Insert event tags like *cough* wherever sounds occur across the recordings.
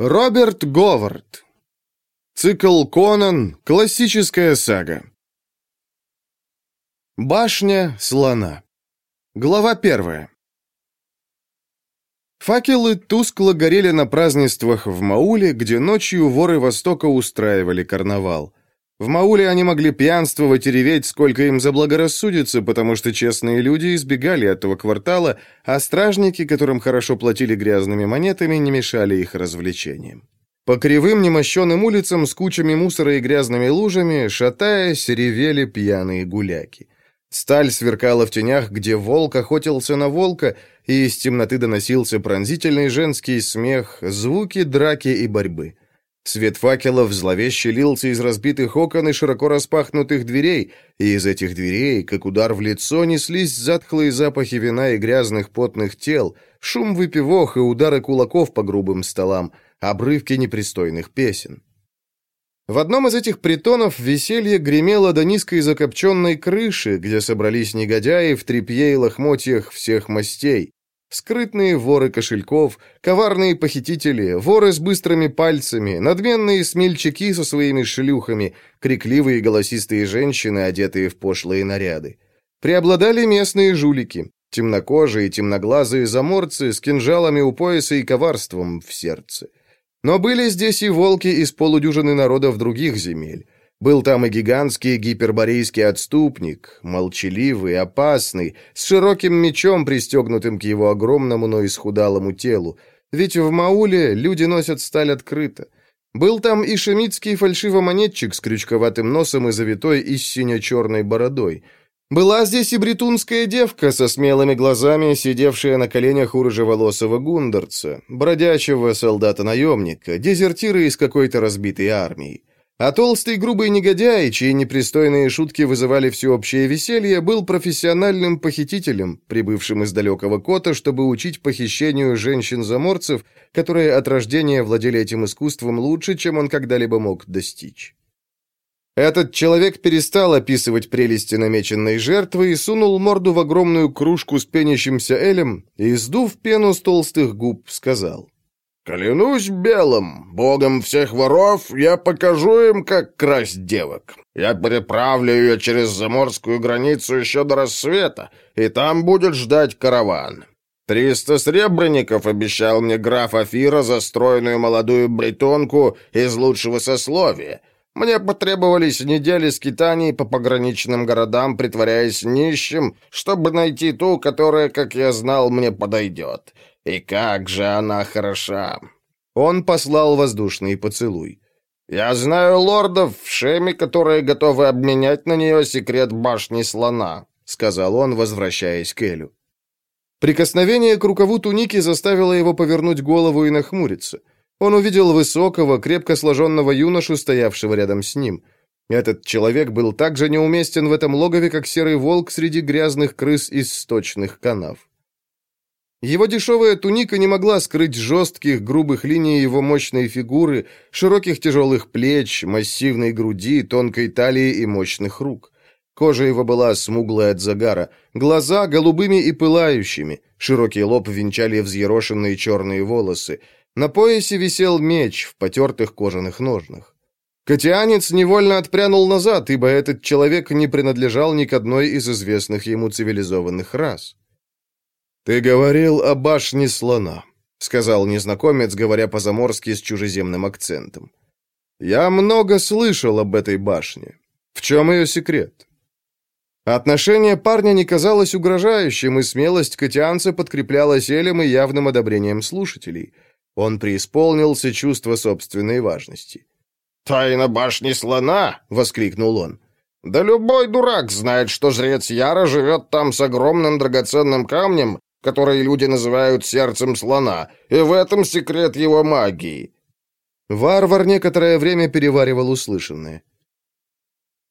Роберт Говард. Цикл Конан. Классическая сага. Башня слона. Глава первая. Факелы тускло горели на празднествах в Мауле, где ночью воры Востока устраивали карнавал. В Мауле они могли пьянствовать и реветь, сколько им заблагорассудится, потому что честные люди избегали этого квартала, а стражники, которым хорошо платили грязными монетами, не мешали их развлечениям. По кривым немощенным улицам с кучами мусора и грязными лужами, шатаясь, ревели пьяные гуляки. Сталь сверкала в тенях, где волк охотился на волка, и из темноты доносился пронзительный женский смех, звуки драки и борьбы. Свет факелов зловеще лился из разбитых окон и широко распахнутых дверей, и из этих дверей, как удар в лицо, неслись затхлые запахи вина и грязных потных тел, шум выпивох и удары кулаков по грубым столам, обрывки непристойных песен. В одном из этих притонов веселье гремело до низкой закопченной крыши, где собрались негодяи в тряпье и лохмотьях всех мастей, Скрытные воры кошельков, коварные похитители, воры с быстрыми пальцами, надменные смельчаки со своими шлюхами, крикливые голосистые женщины, одетые в пошлые наряды. Преобладали местные жулики, темнокожие темноглазые заморцы с кинжалами у пояса и коварством в сердце. Но были здесь и волки из полудюжины народов других земель. Был там и гигантский гиперборейский отступник, молчаливый, опасный, с широким мечом, пристегнутым к его огромному, но исхудалому телу. Ведь в Мауле люди носят сталь открыто. Был там и шемитский фальшивомонетчик с крючковатым носом и завитой и сине-черной бородой. Была здесь и бретунская девка со смелыми глазами, сидевшая на коленях у рыжеволосого гундерца, бродячего солдата-наемника, дезертира из какой-то разбитой армии. А толстый грубый негодяй, чьи непристойные шутки вызывали всеобщее веселье, был профессиональным похитителем, прибывшим из далекого кота, чтобы учить похищению женщин-заморцев, которые от рождения владели этим искусством лучше, чем он когда-либо мог достичь. Этот человек перестал описывать прелести намеченной жертвы и сунул морду в огромную кружку с пенящимся элем и, сдув пену с толстых губ, сказал — «Клянусь белым, богом всех воров, я покажу им, как красть девок. Я переправлю ее через заморскую границу еще до рассвета, и там будет ждать караван. Триста сребреников обещал мне граф Афира за стройную молодую бретонку из лучшего сословия». Мне потребовались недели скитаний по пограничным городам, притворяясь нищим, чтобы найти ту, которая, как я знал, мне подойдет. И как же она хороша!» Он послал воздушный поцелуй. «Я знаю лордов в Шеме, которые готовы обменять на нее секрет башни слона», сказал он, возвращаясь к Элю. Прикосновение к рукаву туники заставило его повернуть голову и нахмуриться. Он увидел высокого, крепко сложенного юношу, стоявшего рядом с ним. Этот человек был так же неуместен в этом логове, как серый волк среди грязных крыс из сточных канав. Его дешевая туника не могла скрыть жестких, грубых линий его мощной фигуры, широких тяжелых плеч, массивной груди, тонкой талии и мощных рук. Кожа его была смуглая от загара, глаза голубыми и пылающими, широкий лоб венчали взъерошенные черные волосы. На поясе висел меч в потертых кожаных ножнах. Катианец невольно отпрянул назад, ибо этот человек не принадлежал ни к одной из известных ему цивилизованных рас. «Ты говорил о башне слона», — сказал незнакомец, говоря по-заморски с чужеземным акцентом. «Я много слышал об этой башне. В чем ее секрет?» Отношение парня не казалось угрожающим, и смелость катианца подкреплялась элем и явным одобрением слушателей. Он преисполнился чувства собственной важности. «Тайна башни слона!» — воскликнул он. «Да любой дурак знает, что жрец Яра живет там с огромным драгоценным камнем, который люди называют сердцем слона, и в этом секрет его магии». Варвар некоторое время переваривал услышанное.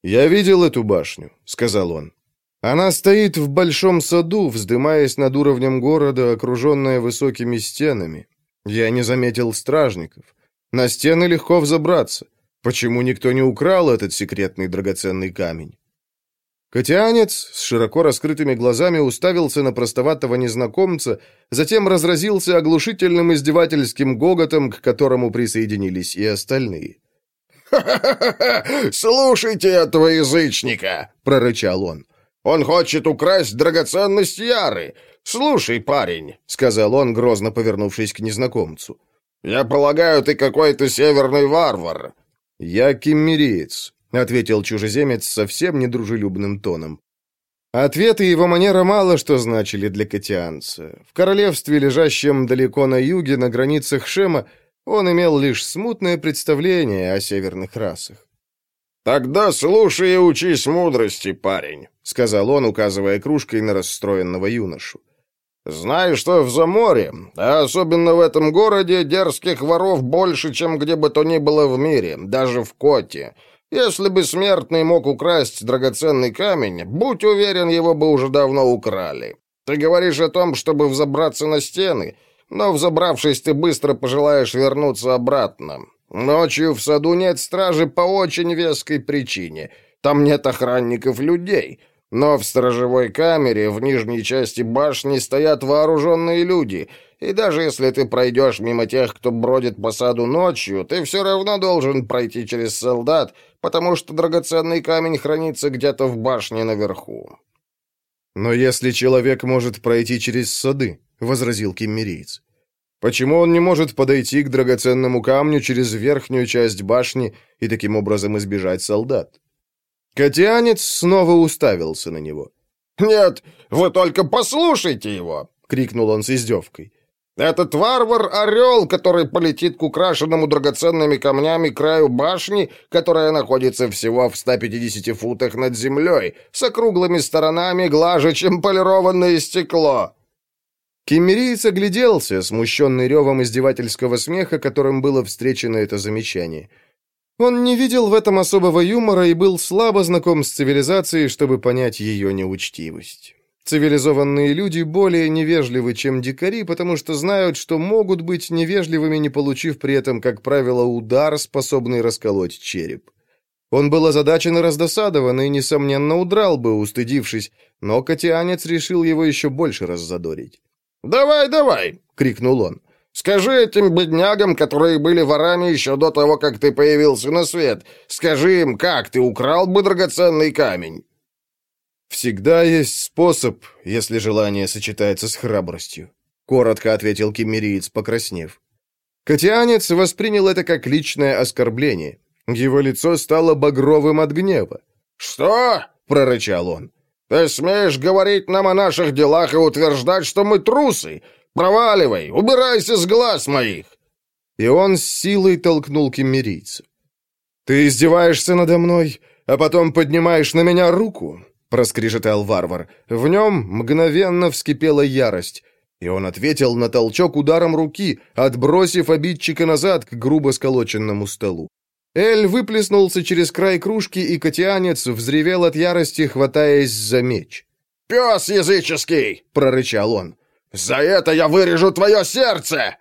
«Я видел эту башню», — сказал он. «Она стоит в большом саду, вздымаясь над уровнем города, окруженная высокими стенами. Я не заметил стражников. На стены легко взобраться. Почему никто не украл этот секретный драгоценный камень?» Катианец с широко раскрытыми глазами уставился на простоватого незнакомца, затем разразился оглушительным издевательским гоготом, к которому присоединились и остальные. «Ха-ха-ха! Слушайте этого язычника!» — прорычал он. «Он хочет украсть драгоценность Яры! Слушай, парень!» — сказал он, грозно повернувшись к незнакомцу. «Я полагаю, ты какой-то северный варвар!» «Я киммериец», — ответил чужеземец совсем недружелюбным тоном. Ответы его манера мало что значили для катианца. В королевстве, лежащем далеко на юге, на границах Шема, он имел лишь смутное представление о северных расах. «Тогда слушай и учись мудрости, парень», — сказал он, указывая кружкой на расстроенного юношу. «Знай, что в Заморе, а особенно в этом городе, дерзких воров больше, чем где бы то ни было в мире, даже в Коте. Если бы смертный мог украсть драгоценный камень, будь уверен, его бы уже давно украли. Ты говоришь о том, чтобы взобраться на стены, но, взобравшись, ты быстро пожелаешь вернуться обратно. Ночью в саду нет стражи по очень веской причине. Там нет охранников людей». Но в сторожевой камере в нижней части башни стоят вооруженные люди, и даже если ты пройдешь мимо тех, кто бродит по саду ночью, ты все равно должен пройти через солдат, потому что драгоценный камень хранится где-то в башне наверху». «Но если человек может пройти через сады», — возразил киммериец, «почему он не может подойти к драгоценному камню через верхнюю часть башни и таким образом избежать солдат?» Катианец снова уставился на него. «Нет, вы только послушайте его!» — крикнул он с издевкой. Этот варвар-орел, который полетит к украшенному драгоценными камнями краю башни, которая находится всего в 150 футах над землей, с округлыми сторонами глаже, чем полированное стекло». Кемериец огляделся, смущенный ревом издевательского смеха, которым было встречено это замечание. Он не видел в этом особого юмора и был слабо знаком с цивилизацией, чтобы понять ее неучтивость. Цивилизованные люди более невежливы, чем дикари, потому что знают, что могут быть невежливыми, не получив при этом, как правило, удар, способный расколоть череп. Он был озадачен и раздосадован, и, несомненно, удрал бы, устыдившись, но котианец решил его еще больше раззадорить. «Давай, давай!» — крикнул он. «Скажи этим беднягам, которые были ворами еще до того, как ты появился на свет, скажи им, как ты украл бы драгоценный камень!» «Всегда есть способ, если желание сочетается с храбростью», — коротко ответил кемериец, покраснев. Катианец воспринял это как личное оскорбление. Его лицо стало багровым от гнева. «Что?» — прорычал он. «Ты смеешь говорить нам о наших делах и утверждать, что мы трусы? Проваливай, убирайся с глаз моих!» И он с силой толкнул кемерийца. «Ты издеваешься надо мной, а потом поднимаешь на меня руку? — проскрежетал варвар. В нем мгновенно вскипела ярость, и он ответил на толчок ударом руки, отбросив обидчика назад к грубо сколоченному столу. Эль выплеснулся через край кружки, и котианец взревел от ярости, хватаясь за меч. «Пес языческий!» — прорычал он. «За это я вырежу твое сердце!»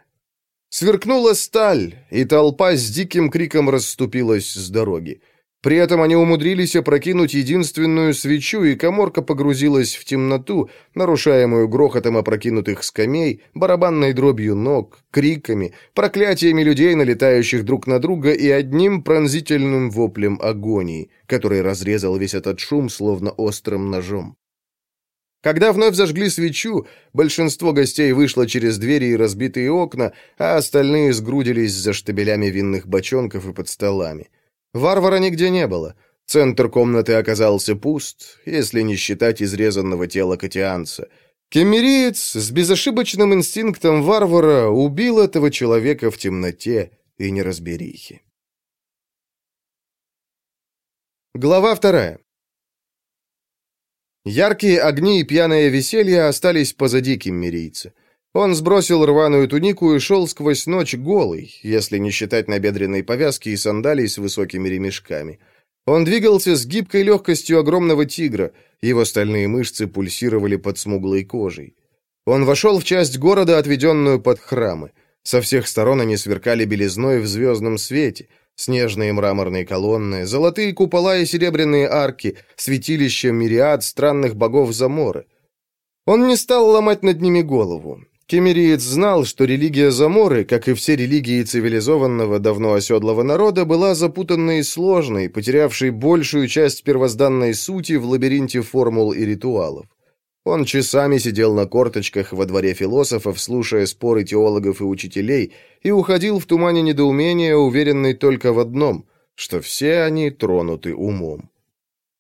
Сверкнула сталь, и толпа с диким криком расступилась с дороги. При этом они умудрились опрокинуть единственную свечу, и коморка погрузилась в темноту, нарушаемую грохотом опрокинутых скамей, барабанной дробью ног, криками, проклятиями людей, налетающих друг на друга, и одним пронзительным воплем агонии, который разрезал весь этот шум, словно острым ножом. Когда вновь зажгли свечу, большинство гостей вышло через двери и разбитые окна, а остальные сгрудились за штабелями винных бочонков и под столами. Варвара нигде не было. Центр комнаты оказался пуст, если не считать изрезанного тела Катианца. Кемериец с безошибочным инстинктом варвара убил этого человека в темноте и неразберихе. Глава вторая. Яркие огни и пьяное веселье остались позади кеммерийца. Он сбросил рваную тунику и шел сквозь ночь голый, если не считать набедренной повязки и сандалий с высокими ремешками. Он двигался с гибкой легкостью огромного тигра, его стальные мышцы пульсировали под смуглой кожей. Он вошел в часть города, отведенную под храмы. Со всех сторон они сверкали белизной в звездном свете. Снежные мраморные колонны, золотые купола и серебряные арки, святилища мириад странных богов Заморы. Он не стал ломать над ними голову. Кемериец знал, что религия Заморы, как и все религии цивилизованного, давно оседлого народа, была запутанной и сложной, потерявшей большую часть первозданной сути в лабиринте формул и ритуалов. Он часами сидел на корточках во дворе философов, слушая споры теологов и учителей, и уходил в тумане недоумения, уверенный только в одном, что все они тронуты умом.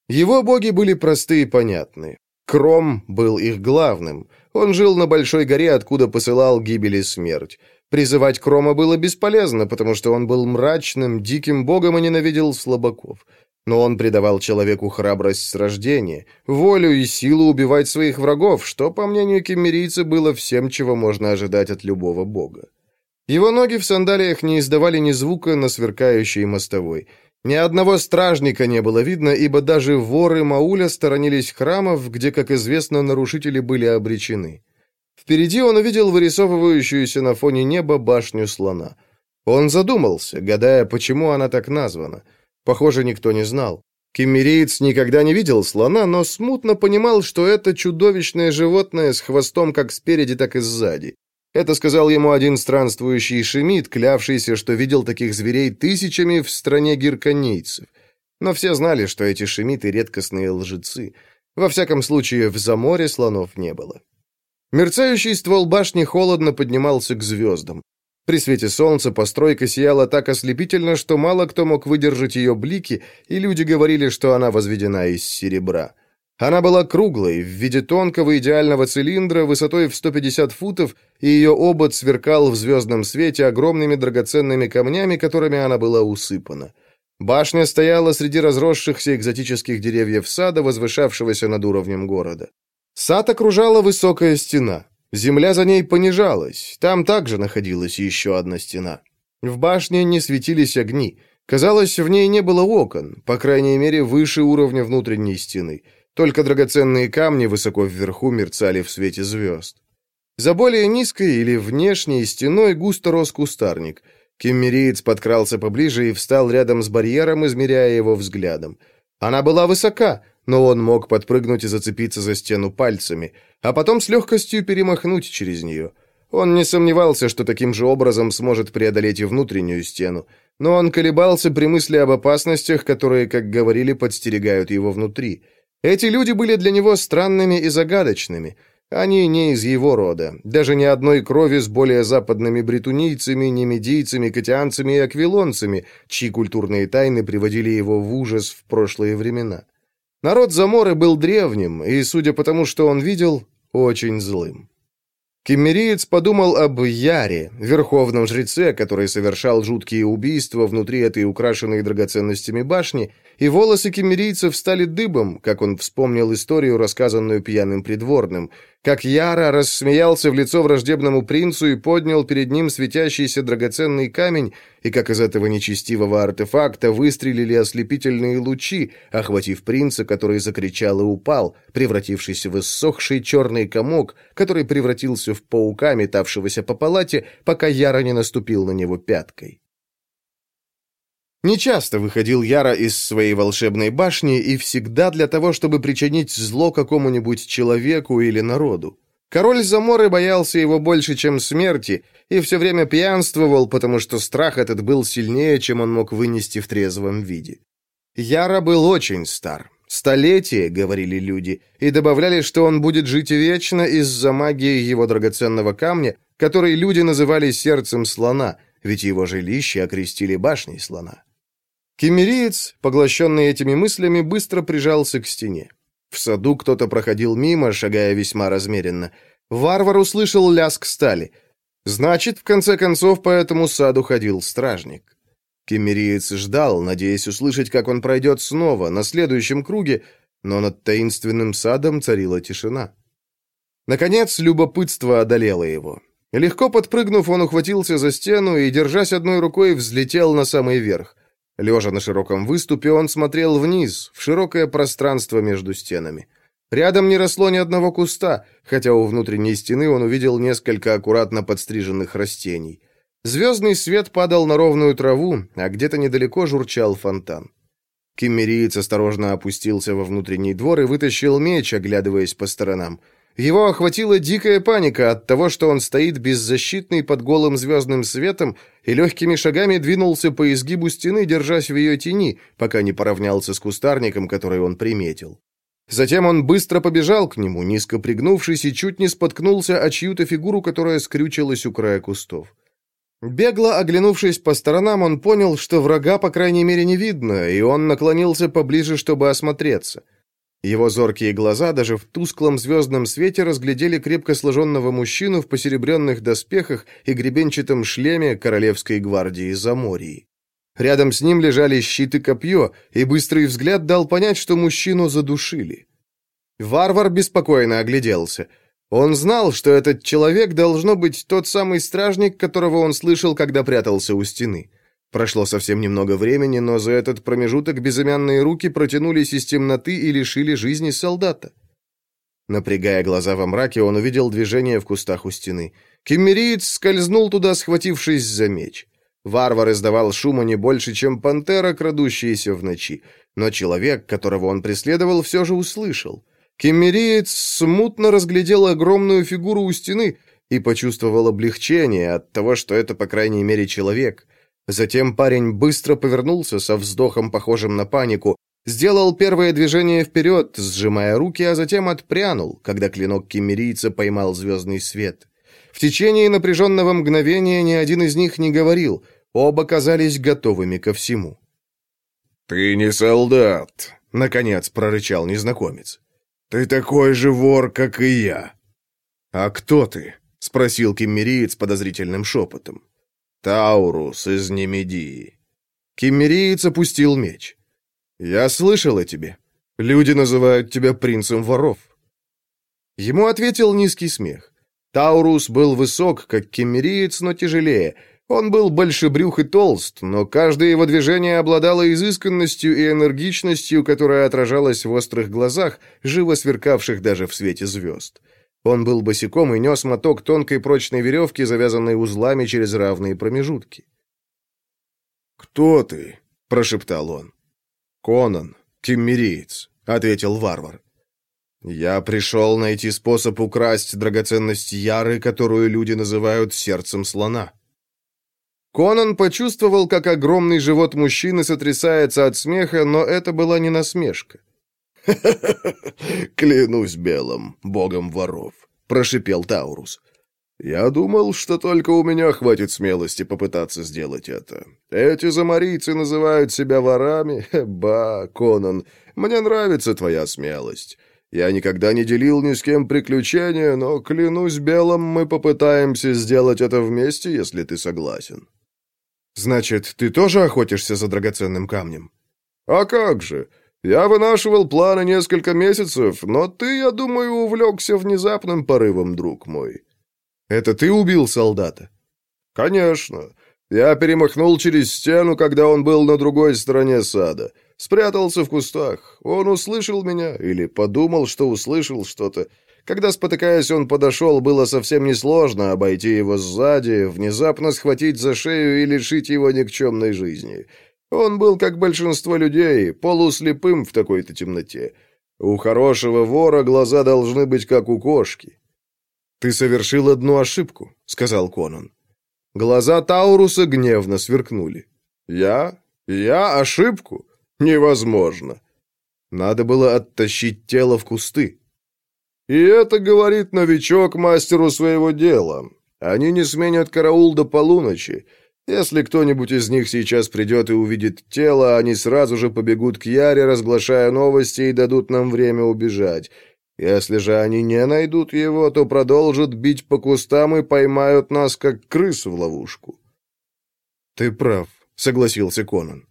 Его боги были просты и понятны. Кром был их главным. Он жил на Большой горе, откуда посылал гибели смерть. Призывать Крома было бесполезно, потому что он был мрачным, диким богом и ненавидел слабаков. Но он придавал человеку храбрость с рождения, волю и силу убивать своих врагов, что, по мнению кемерийца, было всем, чего можно ожидать от любого бога. Его ноги в сандалиях не издавали ни звука на сверкающей мостовой – ни одного стражника не было видно, ибо даже воры Мауля сторонились храмов, где, как известно, нарушители были обречены. Впереди он увидел вырисовывающуюся на фоне неба башню слона. Он задумался, гадая, почему она так названа. Похоже, никто не знал. Кемериец никогда не видел слона, но смутно понимал, что это чудовищное животное с хвостом как спереди, так и сзади. Это сказал ему один странствующий шемит, клявшийся, что видел таких зверей тысячами в стране гирканейцев. Но все знали, что эти шемиты — редкостные лжецы. Во всяком случае, в заморе слонов не было. Мерцающий ствол башни холодно поднимался к звездам. При свете солнца постройка сияла так ослепительно, что мало кто мог выдержать ее блики, и люди говорили, что она возведена из серебра. Она была круглой, в виде тонкого идеального цилиндра, высотой в 150 футов, и ее обод сверкал в звездном свете огромными драгоценными камнями, которыми она была усыпана. Башня стояла среди разросшихся экзотических деревьев сада, возвышавшегося над уровнем города. Сад окружала высокая стена. Земля за ней понижалась, там также находилась еще одна стена. В башне не светились огни. Казалось, в ней не было окон, по крайней мере, выше уровня внутренней стены. Только драгоценные камни высоко вверху мерцали в свете звезд. За более низкой или внешней стеной густо рос кустарник. Кеммериец подкрался поближе и встал рядом с барьером, измеряя его взглядом. Она была высока, но он мог подпрыгнуть и зацепиться за стену пальцами, а потом с легкостью перемахнуть через нее. Он не сомневался, что таким же образом сможет преодолеть и внутреннюю стену, но он колебался при мысли об опасностях, которые, как говорили, подстерегают его внутри – эти люди были для него странными и загадочными. Они не из его рода, даже ни одной крови с более западными бретунийцами, немедийцами, катианцами и аквилонцами, чьи культурные тайны приводили его в ужас в прошлые времена. Народ Заморы был древним и, судя по тому, что он видел, очень злым. Кеммериец подумал об Яре, верховном жреце, который совершал жуткие убийства внутри этой украшенной драгоценностями башни, и волосы кемерийцев стали дыбом, как он вспомнил историю, рассказанную пьяным придворным, как Яра рассмеялся в лицо враждебному принцу и поднял перед ним светящийся драгоценный камень, и как из этого нечестивого артефакта выстрелили ослепительные лучи, охватив принца, который закричал и упал, превратившись в иссохший черный комок, который превратился в паука, метавшегося по палате, пока Яра не наступил на него пяткой. Нечасто выходил Яра из своей волшебной башни и всегда для того, чтобы причинить зло какому-нибудь человеку или народу. Король Заморы боялся его больше, чем смерти, и все время пьянствовал, потому что страх этот был сильнее, чем он мог вынести в трезвом виде. Яра был очень стар. Столетие, говорили люди, и добавляли, что он будет жить вечно из-за магии его драгоценного камня, который люди называли сердцем слона, ведь его жилище окрестили башней слона. Кемериец, поглощенный этими мыслями, быстро прижался к стене. В саду кто-то проходил мимо, шагая весьма размеренно. Варвар услышал лязг стали. Значит, в конце концов, по этому саду ходил стражник. Кемериец ждал, надеясь услышать, как он пройдет снова, на следующем круге, но над таинственным садом царила тишина. Наконец, любопытство одолело его. Легко подпрыгнув, он ухватился за стену и, держась одной рукой, взлетел на самый верх. Лежа на широком выступе, он смотрел вниз, в широкое пространство между стенами. Рядом не росло ни одного куста, хотя у внутренней стены он увидел несколько аккуратно подстриженных растений. Звездный свет падал на ровную траву, а где-то недалеко журчал фонтан. Киммериец осторожно опустился во внутренний двор и вытащил меч, оглядываясь по сторонам. Его охватила дикая паника от того, что он стоит беззащитный под голым звездным светом и легкими шагами двинулся по изгибу стены, держась в ее тени, пока не поравнялся с кустарником, который он приметил. Затем он быстро побежал к нему, низко пригнувшись, и чуть не споткнулся о чью-то фигуру, которая скрючилась у края кустов. Бегло оглянувшись по сторонам, он понял, что врага, по крайней мере, не видно, и он наклонился поближе, чтобы осмотреться. Его зоркие глаза даже в тусклом звездном свете разглядели крепко сложенного мужчину в посеребренных доспехах и гребенчатом шлеме Королевской гвардии Замории. Рядом с ним лежали щит и копье, и быстрый взгляд дал понять, что мужчину задушили. Варвар беспокойно огляделся — он знал, что этот человек должно быть тот самый стражник, которого он слышал, когда прятался у стены. Прошло совсем немного времени, но за этот промежуток безымянные руки протянулись из темноты и лишили жизни солдата. Напрягая глаза во мраке, он увидел движение в кустах у стены. Киммериец скользнул туда, схватившись за меч. Варвар издавал шума не больше, чем пантера, крадущаяся в ночи. Но человек, которого он преследовал, все же услышал — Кемериец смутно разглядел огромную фигуру у стены и почувствовал облегчение от того, что это, по крайней мере, человек. Затем парень быстро повернулся со вздохом, похожим на панику, сделал первое движение вперед, сжимая руки, а затем отпрянул, когда клинок кемерийца поймал звездный свет. В течение напряженного мгновения ни один из них не говорил, оба казались готовыми ко всему. «Ты не солдат», — наконец прорычал незнакомец. «Ты такой же вор, как и я». «А кто ты?» — спросил киммериец подозрительным шепотом. «Таурус из Немедии». Киммериец опустил меч. «Я слышал о тебе. Люди называют тебя принцем воров». Ему ответил низкий смех. Таурус был высок, как кемериец, но тяжелее — он был большебрюх и толст, но каждое его движение обладало изысканностью и энергичностью, которая отражалась в острых глазах, живо сверкавших даже в свете звезд. Он был босиком и нес моток тонкой прочной веревки, завязанной узлами через равные промежутки. «Кто ты?» — прошептал он. «Конан, киммериец», — ответил варвар. «Я пришел найти способ украсть драгоценность Яры, которую люди называют сердцем слона». Конан почувствовал, как огромный живот мужчины сотрясается от смеха, но это была не насмешка. *laughs* «Клянусь белым, богом воров», — прошипел Таурус. «Я думал, что только у меня хватит смелости попытаться сделать это. Эти замарийцы называют себя ворами? *laughs* Ба, Конан, мне нравится твоя смелость. Я никогда не делил ни с кем приключения, но, клянусь белым, мы попытаемся сделать это вместе, если ты согласен». «Значит, ты тоже охотишься за драгоценным камнем?» «А как же! Я вынашивал планы несколько месяцев, но ты, я думаю, увлекся внезапным порывом, друг мой». «Это ты убил солдата?» «Конечно. Я перемахнул через стену, когда он был на другой стороне сада. Спрятался в кустах. Он услышал меня или подумал, что услышал что-то. Когда, спотыкаясь, он подошел, было совсем несложно обойти его сзади, внезапно схватить за шею и лишить его никчемной жизни. Он был, как большинство людей, полуслепым в такой-то темноте. У хорошего вора глаза должны быть, как у кошки. «Ты совершил одну ошибку», — сказал Конан. Глаза Тауруса гневно сверкнули. «Я? Я ошибку? Невозможно!» Надо было оттащить тело в кусты. И это говорит новичок мастеру своего дела. Они не сменят караул до полуночи. Если кто-нибудь из них сейчас придет и увидит тело, они сразу же побегут к Яре, разглашая новости, и дадут нам время убежать. Если же они не найдут его, то продолжат бить по кустам и поймают нас, как крыс в ловушку». «Ты прав», — согласился Конан.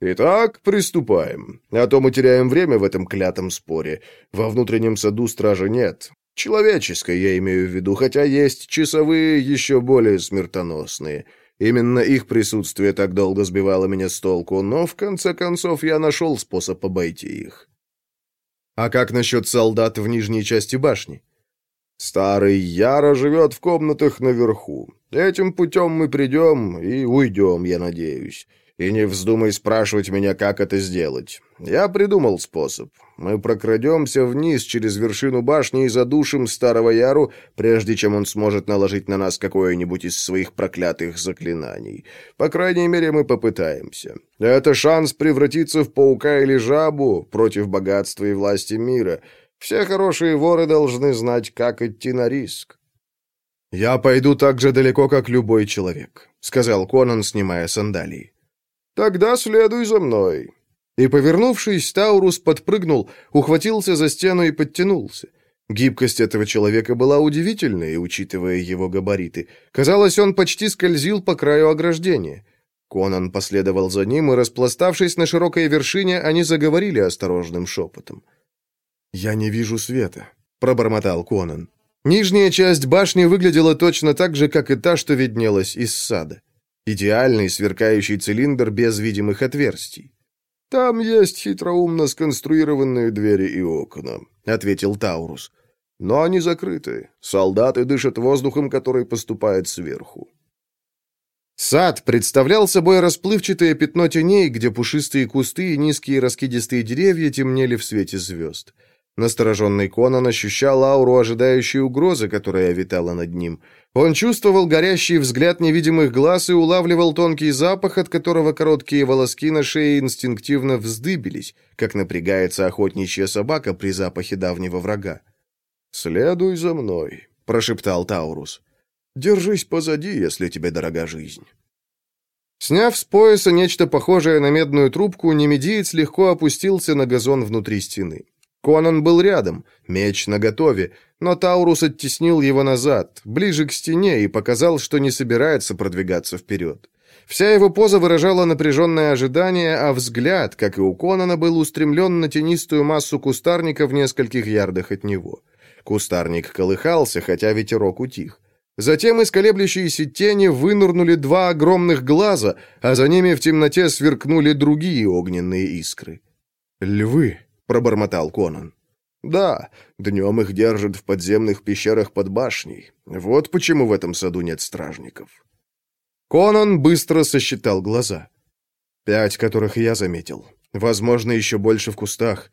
«Итак, приступаем. А то мы теряем время в этом клятом споре. Во внутреннем саду стражи нет. Человеческой я имею в виду, хотя есть часовые еще более смертоносные. Именно их присутствие так долго сбивало меня с толку, но в конце концов я нашел способ обойти их». «А как насчет солдат в нижней части башни?» Старый Яра живет в комнатах наверху. Этим путем мы придем и уйдем, я надеюсь. И не вздумай спрашивать меня, как это сделать. Я придумал способ. Мы прокрадемся вниз через вершину башни и задушим старого Яру, прежде чем он сможет наложить на нас какое-нибудь из своих проклятых заклинаний. По крайней мере, мы попытаемся. Это шанс превратиться в паука или жабу против богатства и власти мира. Все хорошие воры должны знать, как идти на риск. «Я пойду так же далеко, как любой человек», — сказал Конан, снимая сандалии. «Тогда следуй за мной». И, повернувшись, Таурус подпрыгнул, ухватился за стену и подтянулся. Гибкость этого человека была удивительной, учитывая его габариты. Казалось, он почти скользил по краю ограждения. Конан последовал за ним, и, распластавшись на широкой вершине, они заговорили осторожным шепотом. «Я не вижу света», — пробормотал Конан. Нижняя часть башни выглядела точно так же, как и та, что виднелась из сада. Идеальный сверкающий цилиндр без видимых отверстий. «Там есть хитроумно сконструированные двери и окна», — ответил Таурус. «Но они закрыты. Солдаты дышат воздухом, который поступает сверху». Сад представлял собой расплывчатое пятно теней, где пушистые кусты и низкие раскидистые деревья темнели в свете звезд. Настороженный Конан ощущал ауру ожидающей угрозы, которая витала над ним. Он чувствовал горящий взгляд невидимых глаз и улавливал тонкий запах, от которого короткие волоски на шее инстинктивно вздыбились, как напрягается охотничья собака при запахе давнего врага. «Следуй за мной», — прошептал Таурус. «Держись позади, если тебе дорога жизнь». Сняв с пояса нечто похожее на медную трубку, немедиец легко опустился на газон внутри стены. Конан был рядом, меч наготове, но Таурус оттеснил его назад, ближе к стене, и показал, что не собирается продвигаться вперед. Вся его поза выражала напряженное ожидание, а взгляд, как и у Конана, был устремлен на тенистую массу кустарника в нескольких ярдах от него. Кустарник колыхался, хотя ветерок утих. Затем из колеблющейся тени вынырнули два огромных глаза, а за ними в темноте сверкнули другие огненные искры. «Львы!» Пробормотал Конан. «Да, днем их держат в подземных пещерах под башней. Вот почему в этом саду нет стражников». Конан быстро сосчитал глаза. «Пять, которых я заметил. Возможно, еще больше в кустах.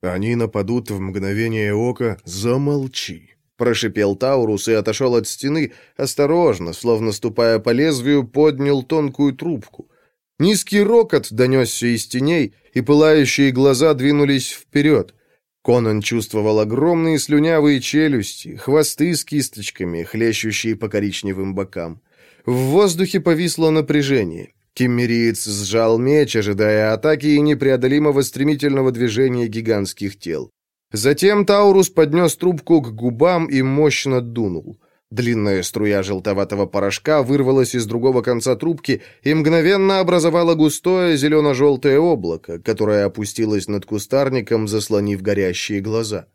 Они нападут в мгновение ока. Замолчи!» Прошипел Таурус и отошел от стены, осторожно, словно ступая по лезвию, поднял тонкую трубку. Низкий рокот донесся из теней, и пылающие глаза двинулись вперед. Конан чувствовал огромные слюнявые челюсти, хвосты с кисточками, хлещущие по коричневым бокам. В воздухе повисло напряжение. Киммериец сжал меч, ожидая атаки и непреодолимого стремительного движения гигантских тел. Затем Таурус поднес трубку к губам и мощно дунул. Длинная струя желтоватого порошка вырвалась из другого конца трубки и мгновенно образовала густое зелено-желтое облако, которое опустилось над кустарником, заслонив горящие глаза.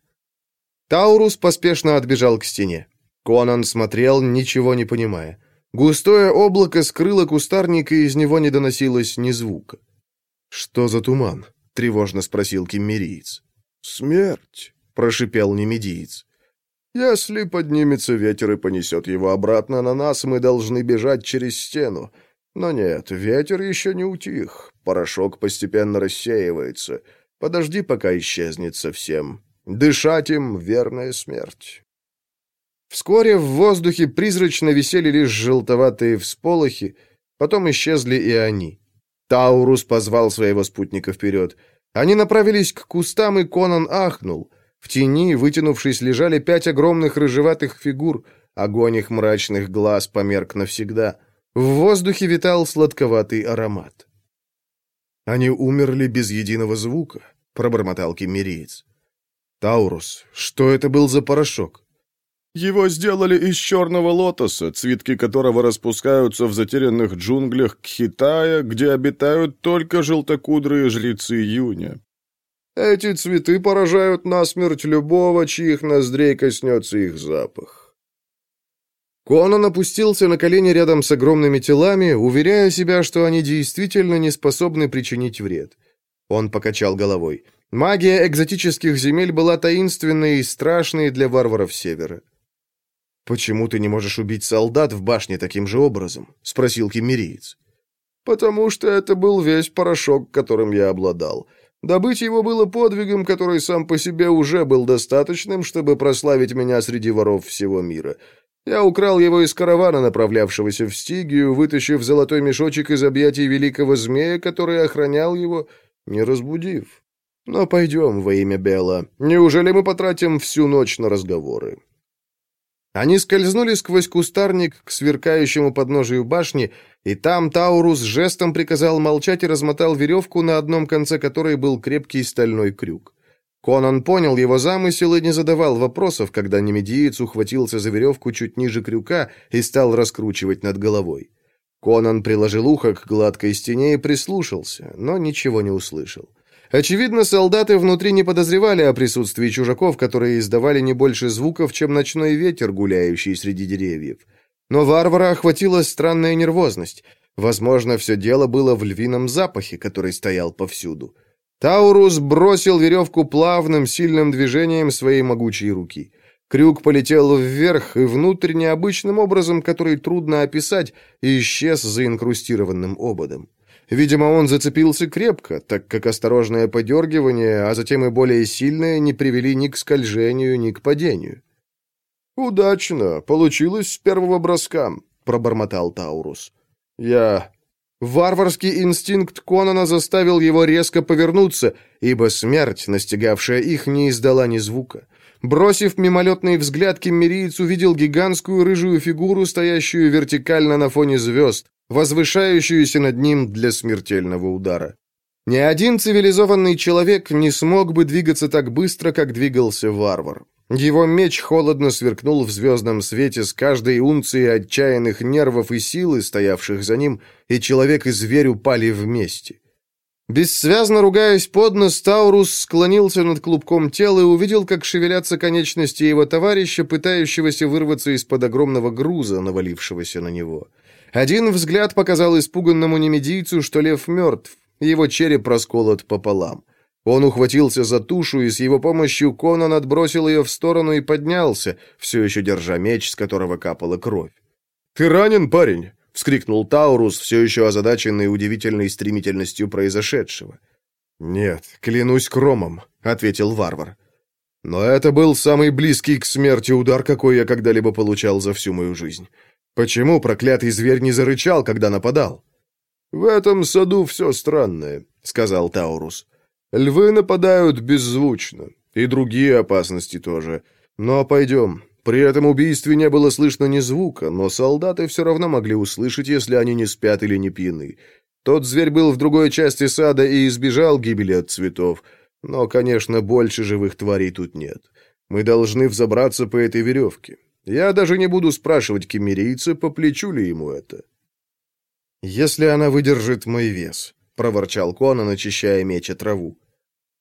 Таурус поспешно отбежал к стене. Конан смотрел, ничего не понимая. Густое облако скрыло кустарник, и из него не доносилось ни звука. «Что за туман?» — тревожно спросил киммериец. «Смерть», — прошипел немедиец. Если поднимется ветер и понесет его обратно на нас, мы должны бежать через стену. Но нет, ветер еще не утих. Порошок постепенно рассеивается. Подожди, пока исчезнет совсем. Дышать им — верная смерть. Вскоре в воздухе призрачно висели лишь желтоватые всполохи, потом исчезли и они. Таурус позвал своего спутника вперед. Они направились к кустам, и Конан ахнул. В тени, вытянувшись, лежали пять огромных рыжеватых фигур. Огонь их мрачных глаз померк навсегда. В воздухе витал сладковатый аромат. «Они умерли без единого звука», — пробормотал кемериец. «Таурус, что это был за порошок?» «Его сделали из черного лотоса, цветки которого распускаются в затерянных джунглях Кхитая, где обитают только желтокудрые жрецы Юня. Эти цветы поражают насмерть любого, чьих ноздрей коснется их запах. Конан опустился на колени рядом с огромными телами, уверяя себя, что они действительно не способны причинить вред. Он покачал головой. Магия экзотических земель была таинственной и страшной для варваров Севера. «Почему ты не можешь убить солдат в башне таким же образом?» — спросил кемериец. «Потому что это был весь порошок, которым я обладал. Добыть его было подвигом, который сам по себе уже был достаточным, чтобы прославить меня среди воров всего мира. Я украл его из каравана, направлявшегося в Стигию, вытащив золотой мешочек из объятий великого змея, который охранял его, не разбудив. Но пойдем во имя Бела. Неужели мы потратим всю ночь на разговоры?» Они скользнули сквозь кустарник к сверкающему подножию башни, и там Таурус жестом приказал молчать и размотал веревку, на одном конце которой был крепкий стальной крюк. Конан понял его замысел и не задавал вопросов, когда немедиец ухватился за веревку чуть ниже крюка и стал раскручивать над головой. Конан приложил ухо к гладкой стене и прислушался, но ничего не услышал. Очевидно, солдаты внутри не подозревали о присутствии чужаков, которые издавали не больше звуков, чем ночной ветер, гуляющий среди деревьев. Но варвара охватила странная нервозность. Возможно, все дело было в львином запахе, который стоял повсюду. Таурус бросил веревку плавным, сильным движением своей могучей руки. Крюк полетел вверх и внутрь необычным образом, который трудно описать, исчез за инкрустированным ободом. Видимо, он зацепился крепко, так как осторожное подергивание, а затем и более сильное, не привели ни к скольжению, ни к падению. «Удачно! Получилось с первого броска», — пробормотал Таурус. «Я Варварский инстинкт Конана заставил его резко повернуться, ибо смерть, настигавшая их, не издала ни звука. Бросив мимолетный взгляд, кеммериец увидел гигантскую рыжую фигуру, стоящую вертикально на фоне звезд, возвышающуюся над ним для смертельного удара. Ни один цивилизованный человек не смог бы двигаться так быстро, как двигался варвар. Его меч холодно сверкнул в звездном свете с каждой унцией отчаянных нервов и силы, стоявших за ним, и человек и зверь упали вместе. Бессвязно ругаясь под нос, Таурус склонился над клубком тела и увидел, как шевелятся конечности его товарища, пытающегося вырваться из-под огромного груза, навалившегося на него. Один взгляд показал испуганному немедийцу, что лев мертв, его череп расколот пополам. Он ухватился за тушу, и с его помощью Конан отбросил ее в сторону и поднялся, все еще держа меч, с которого капала кровь. «Ты ранен, парень?» — вскрикнул Таурус, все еще озадаченный удивительной стремительностью произошедшего. «Нет, клянусь кромом», — ответил варвар. «Но это был самый близкий к смерти удар, какой я когда-либо получал за всю мою жизнь. Почему проклятый зверь не зарычал, когда нападал?» «В этом саду все странное», — сказал Таурус. Львы нападают беззвучно, и другие опасности тоже. Но пойдем. При этом убийстве не было слышно ни звука, но солдаты все равно могли услышать, если они не спят или не пьяны. Тот зверь был в другой части сада и избежал гибели от цветов. Но, конечно, больше живых тварей тут нет. Мы должны взобраться по этой веревке. Я даже не буду спрашивать кемерийца, по плечу ли ему это. Если она выдержит мой вес проворчал Конан, очищая меч от траву.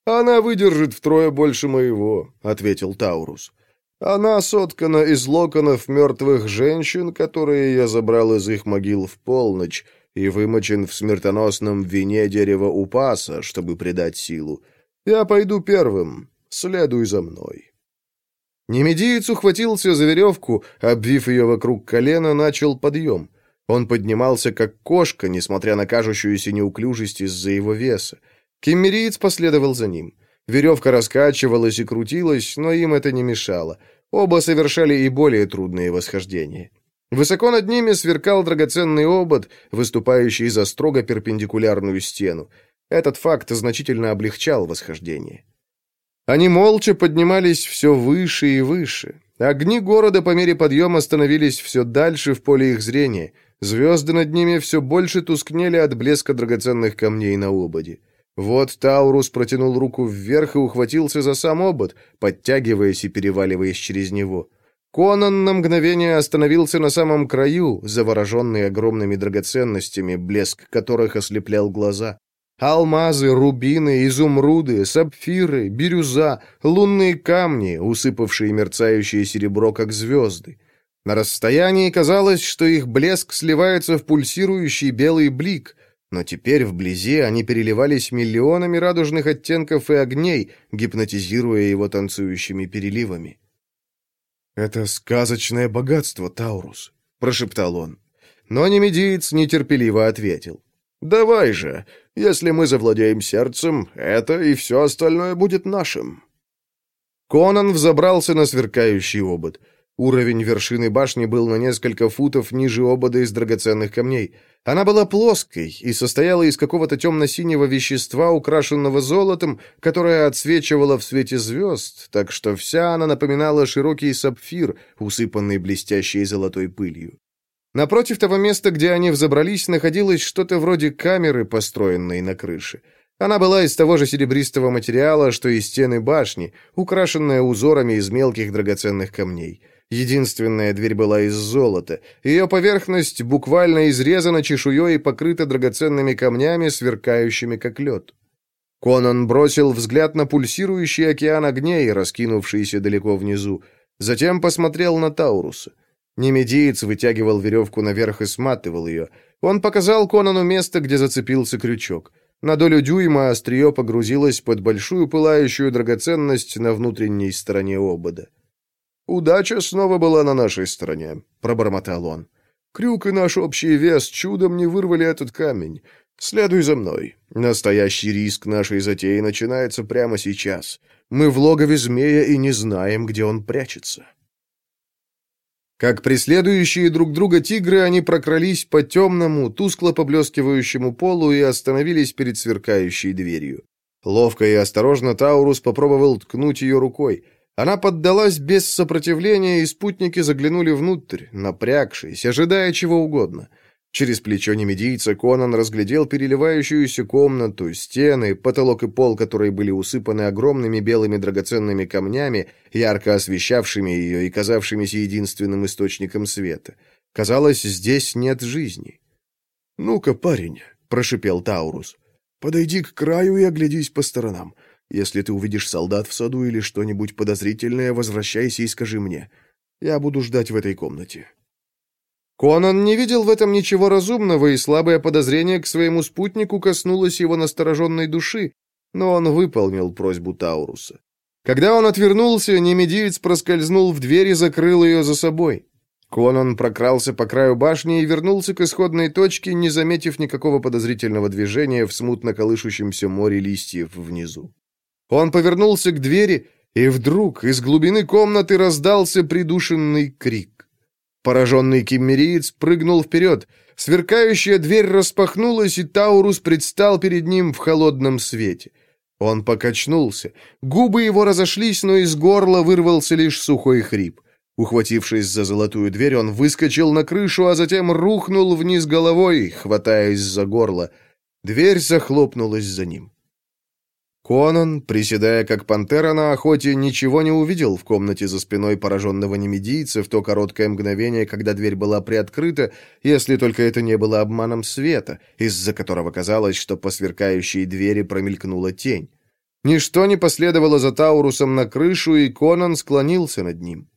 «Она выдержит втрое больше моего», — ответил Таурус. «Она соткана из локонов мертвых женщин, которые я забрал из их могил в полночь, и вымочен в смертоносном вине дерева упаса, чтобы придать силу. Я пойду первым. Следуй за мной». Немедиец ухватился за веревку, обвив ее вокруг колена, начал подъем. Он поднимался как кошка, несмотря на кажущуюся неуклюжесть из-за его веса. Кеммериец последовал за ним. Веревка раскачивалась и крутилась, но им это не мешало. Оба совершали и более трудные восхождения. Высоко над ними сверкал драгоценный обод, выступающий за строго перпендикулярную стену. Этот факт значительно облегчал восхождение. Они молча поднимались все выше и выше. Огни города по мере подъема становились все дальше в поле их зрения — Звезды над ними все больше тускнели от блеска драгоценных камней на ободе. Вот Таурус протянул руку вверх и ухватился за сам обод, подтягиваясь и переваливаясь через него. Конан на мгновение остановился на самом краю, завороженный огромными драгоценностями, блеск которых ослеплял глаза. Алмазы, рубины, изумруды, сапфиры, бирюза, лунные камни, усыпавшие мерцающее серебро, как звезды. На расстоянии казалось, что их блеск сливается в пульсирующий белый блик, но теперь вблизи они переливались миллионами радужных оттенков и огней, гипнотизируя его танцующими переливами. «Это сказочное богатство, Таурус», — прошептал он. Но немедиец нетерпеливо ответил. «Давай же, если мы завладеем сердцем, это и все остальное будет нашим». Конан взобрался на сверкающий обод. Уровень вершины башни был на несколько футов ниже обода из драгоценных камней. Она была плоской и состояла из какого-то темно-синего вещества, украшенного золотом, которое отсвечивало в свете звезд, так что вся она напоминала широкий сапфир, усыпанный блестящей золотой пылью. Напротив того места, где они взобрались, находилось что-то вроде камеры, построенной на крыше. Она была из того же серебристого материала, что и стены башни, украшенная узорами из мелких драгоценных камней. Единственная дверь была из золота. Ее поверхность буквально изрезана чешуей и покрыта драгоценными камнями, сверкающими как лед. Конан бросил взгляд на пульсирующий океан огней, раскинувшийся далеко внизу. Затем посмотрел на Тауруса. Немедиец вытягивал веревку наверх и сматывал ее. Он показал Конану место, где зацепился крючок. На долю дюйма острие погрузилось под большую пылающую драгоценность на внутренней стороне обода. «Удача снова была на нашей стороне», — пробормотал он. «Крюк и наш общий вес чудом не вырвали этот камень. Следуй за мной. Настоящий риск нашей затеи начинается прямо сейчас. Мы в логове змея и не знаем, где он прячется». Как преследующие друг друга тигры, они прокрались по темному, тускло поблескивающему полу и остановились перед сверкающей дверью. Ловко и осторожно Таурус попробовал ткнуть ее рукой — она поддалась без сопротивления, и спутники заглянули внутрь, напрягшись, ожидая чего угодно. Через плечо немедийца Конан разглядел переливающуюся комнату, стены, потолок и пол, которые были усыпаны огромными белыми драгоценными камнями, ярко освещавшими ее и казавшимися единственным источником света. Казалось, здесь нет жизни. «Ну-ка, парень», — прошипел Таурус, — «подойди к краю и оглядись по сторонам. Если ты увидишь солдат в саду или что-нибудь подозрительное, возвращайся и скажи мне. Я буду ждать в этой комнате». Конан не видел в этом ничего разумного, и слабое подозрение к своему спутнику коснулось его настороженной души, но он выполнил просьбу Тауруса. Когда он отвернулся, немедиец проскользнул в дверь и закрыл ее за собой. Конан прокрался по краю башни и вернулся к исходной точке, не заметив никакого подозрительного движения в смутно колышущемся море листьев внизу. Он повернулся к двери, и вдруг из глубины комнаты раздался придушенный крик. Пораженный киммериец прыгнул вперед. Сверкающая дверь распахнулась, и Таурус предстал перед ним в холодном свете. Он покачнулся. Губы его разошлись, но из горла вырвался лишь сухой хрип. Ухватившись за золотую дверь, он выскочил на крышу, а затем рухнул вниз головой, хватаясь за горло. Дверь захлопнулась за ним. Конан, приседая как пантера на охоте, ничего не увидел в комнате за спиной пораженного немедийца в то короткое мгновение, когда дверь была приоткрыта, если только это не было обманом света, из-за которого казалось, что по сверкающей двери промелькнула тень. Ничто не последовало за Таурусом на крышу, и Конан склонился над ним.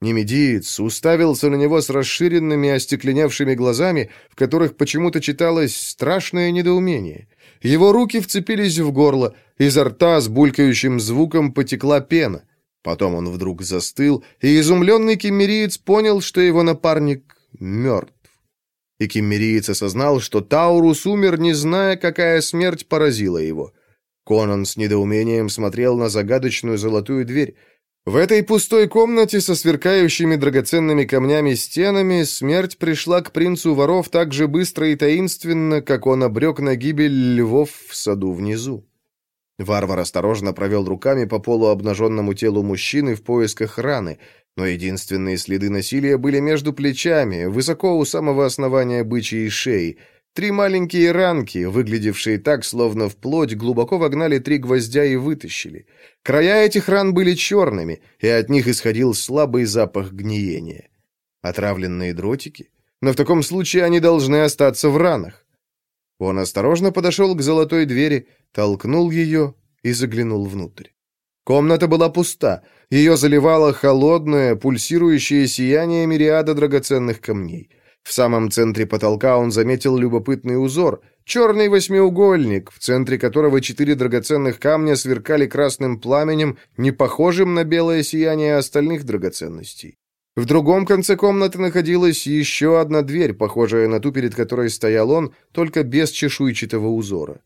Немедиец уставился на него с расширенными остекленевшими глазами, в которых почему-то читалось страшное недоумение. Его руки вцепились в горло, изо рта с булькающим звуком потекла пена. Потом он вдруг застыл, и изумленный кемериец понял, что его напарник мертв. И кемериец осознал, что Таурус умер, не зная, какая смерть поразила его. Конан с недоумением смотрел на загадочную золотую дверь. В этой пустой комнате со сверкающими драгоценными камнями стенами смерть пришла к принцу воров так же быстро и таинственно, как он обрек на гибель львов в саду внизу. Варвар осторожно провел руками по полуобнаженному телу мужчины в поисках раны, но единственные следы насилия были между плечами, высоко у самого основания бычьей шеи, Три маленькие ранки, выглядевшие так, словно в плоть, глубоко вогнали три гвоздя и вытащили. Края этих ран были черными, и от них исходил слабый запах гниения. Отравленные дротики? Но в таком случае они должны остаться в ранах. Он осторожно подошел к золотой двери, толкнул ее и заглянул внутрь. Комната была пуста, ее заливало холодное, пульсирующее сияние мириада драгоценных камней — в самом центре потолка он заметил любопытный узор — черный восьмиугольник, в центре которого четыре драгоценных камня сверкали красным пламенем, не похожим на белое сияние остальных драгоценностей. В другом конце комнаты находилась еще одна дверь, похожая на ту, перед которой стоял он, только без чешуйчатого узора.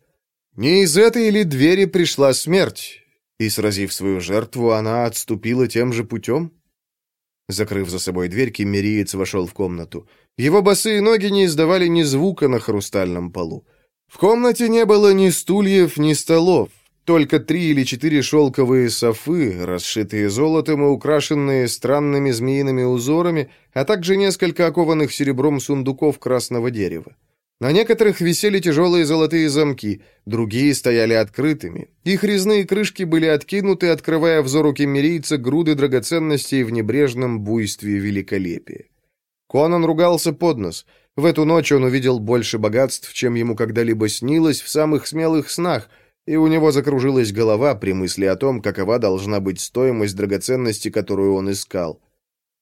Не из этой ли двери пришла смерть? И, сразив свою жертву, она отступила тем же путем? Закрыв за собой дверь, киммериец вошел в комнату. Его босые ноги не издавали ни звука на хрустальном полу. В комнате не было ни стульев, ни столов. Только три или четыре шелковые софы, расшитые золотом и украшенные странными змеиными узорами, а также несколько окованных серебром сундуков красного дерева. На некоторых висели тяжелые золотые замки, другие стояли открытыми. Их резные крышки были откинуты, открывая взору кемерийца груды драгоценностей в небрежном буйстве великолепия. Конан ругался под нос. В эту ночь он увидел больше богатств, чем ему когда-либо снилось в самых смелых снах — и у него закружилась голова при мысли о том, какова должна быть стоимость драгоценности, которую он искал.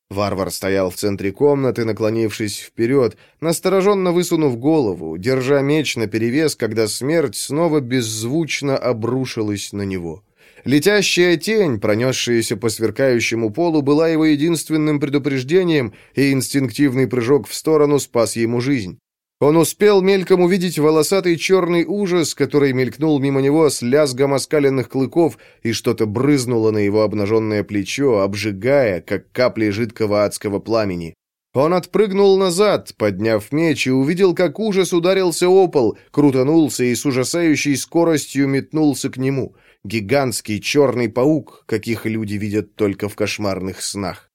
Варвар стоял в центре комнаты, наклонившись вперед, настороженно высунув голову, держа меч наперевес, когда смерть снова беззвучно обрушилась на него. Летящая тень, пронесшаяся по сверкающему полу, была его единственным предупреждением, и инстинктивный прыжок в сторону спас ему жизнь. Он успел мельком увидеть волосатый черный ужас, который мелькнул мимо него с лязгом оскаленных клыков, и что-то брызнуло на его обнаженное плечо, обжигая, как капли жидкого адского пламени. Он отпрыгнул назад, подняв меч, и увидел, как ужас ударился о пол, крутанулся и с ужасающей скоростью метнулся к нему. Гигантский черный паук, каких люди видят только в кошмарных снах.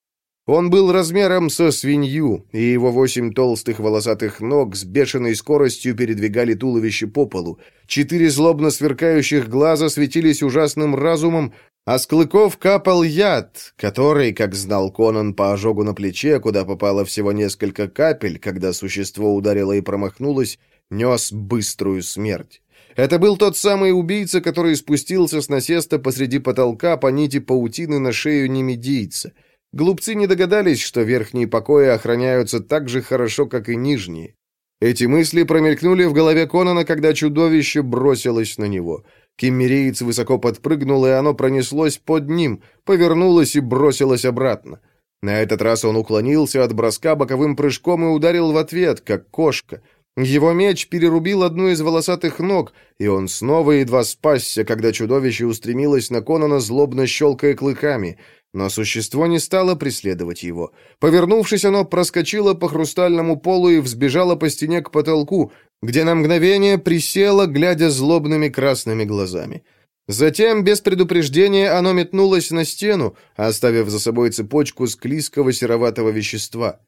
Он был размером со свинью, и его восемь толстых волосатых ног с бешеной скоростью передвигали туловище по полу. Четыре злобно сверкающих глаза светились ужасным разумом, а с клыков капал яд, который, как знал Конан по ожогу на плече, куда попало всего несколько капель, когда существо ударило и промахнулось, нес быструю смерть. Это был тот самый убийца, который спустился с насеста посреди потолка по нити паутины на шею немедийца — Глупцы не догадались, что верхние покои охраняются так же хорошо, как и нижние. Эти мысли промелькнули в голове Конана, когда чудовище бросилось на него. Киммереец высоко подпрыгнул, и оно пронеслось под ним, повернулось и бросилось обратно. На этот раз он уклонился от броска боковым прыжком и ударил в ответ, как кошка. Его меч перерубил одну из волосатых ног, и он снова едва спасся, когда чудовище устремилось на Конана, злобно щелкая клыками — но существо не стало преследовать его. Повернувшись, оно проскочило по хрустальному полу и взбежало по стене к потолку, где на мгновение присело, глядя злобными красными глазами. Затем, без предупреждения, оно метнулось на стену, оставив за собой цепочку склизкого сероватого вещества.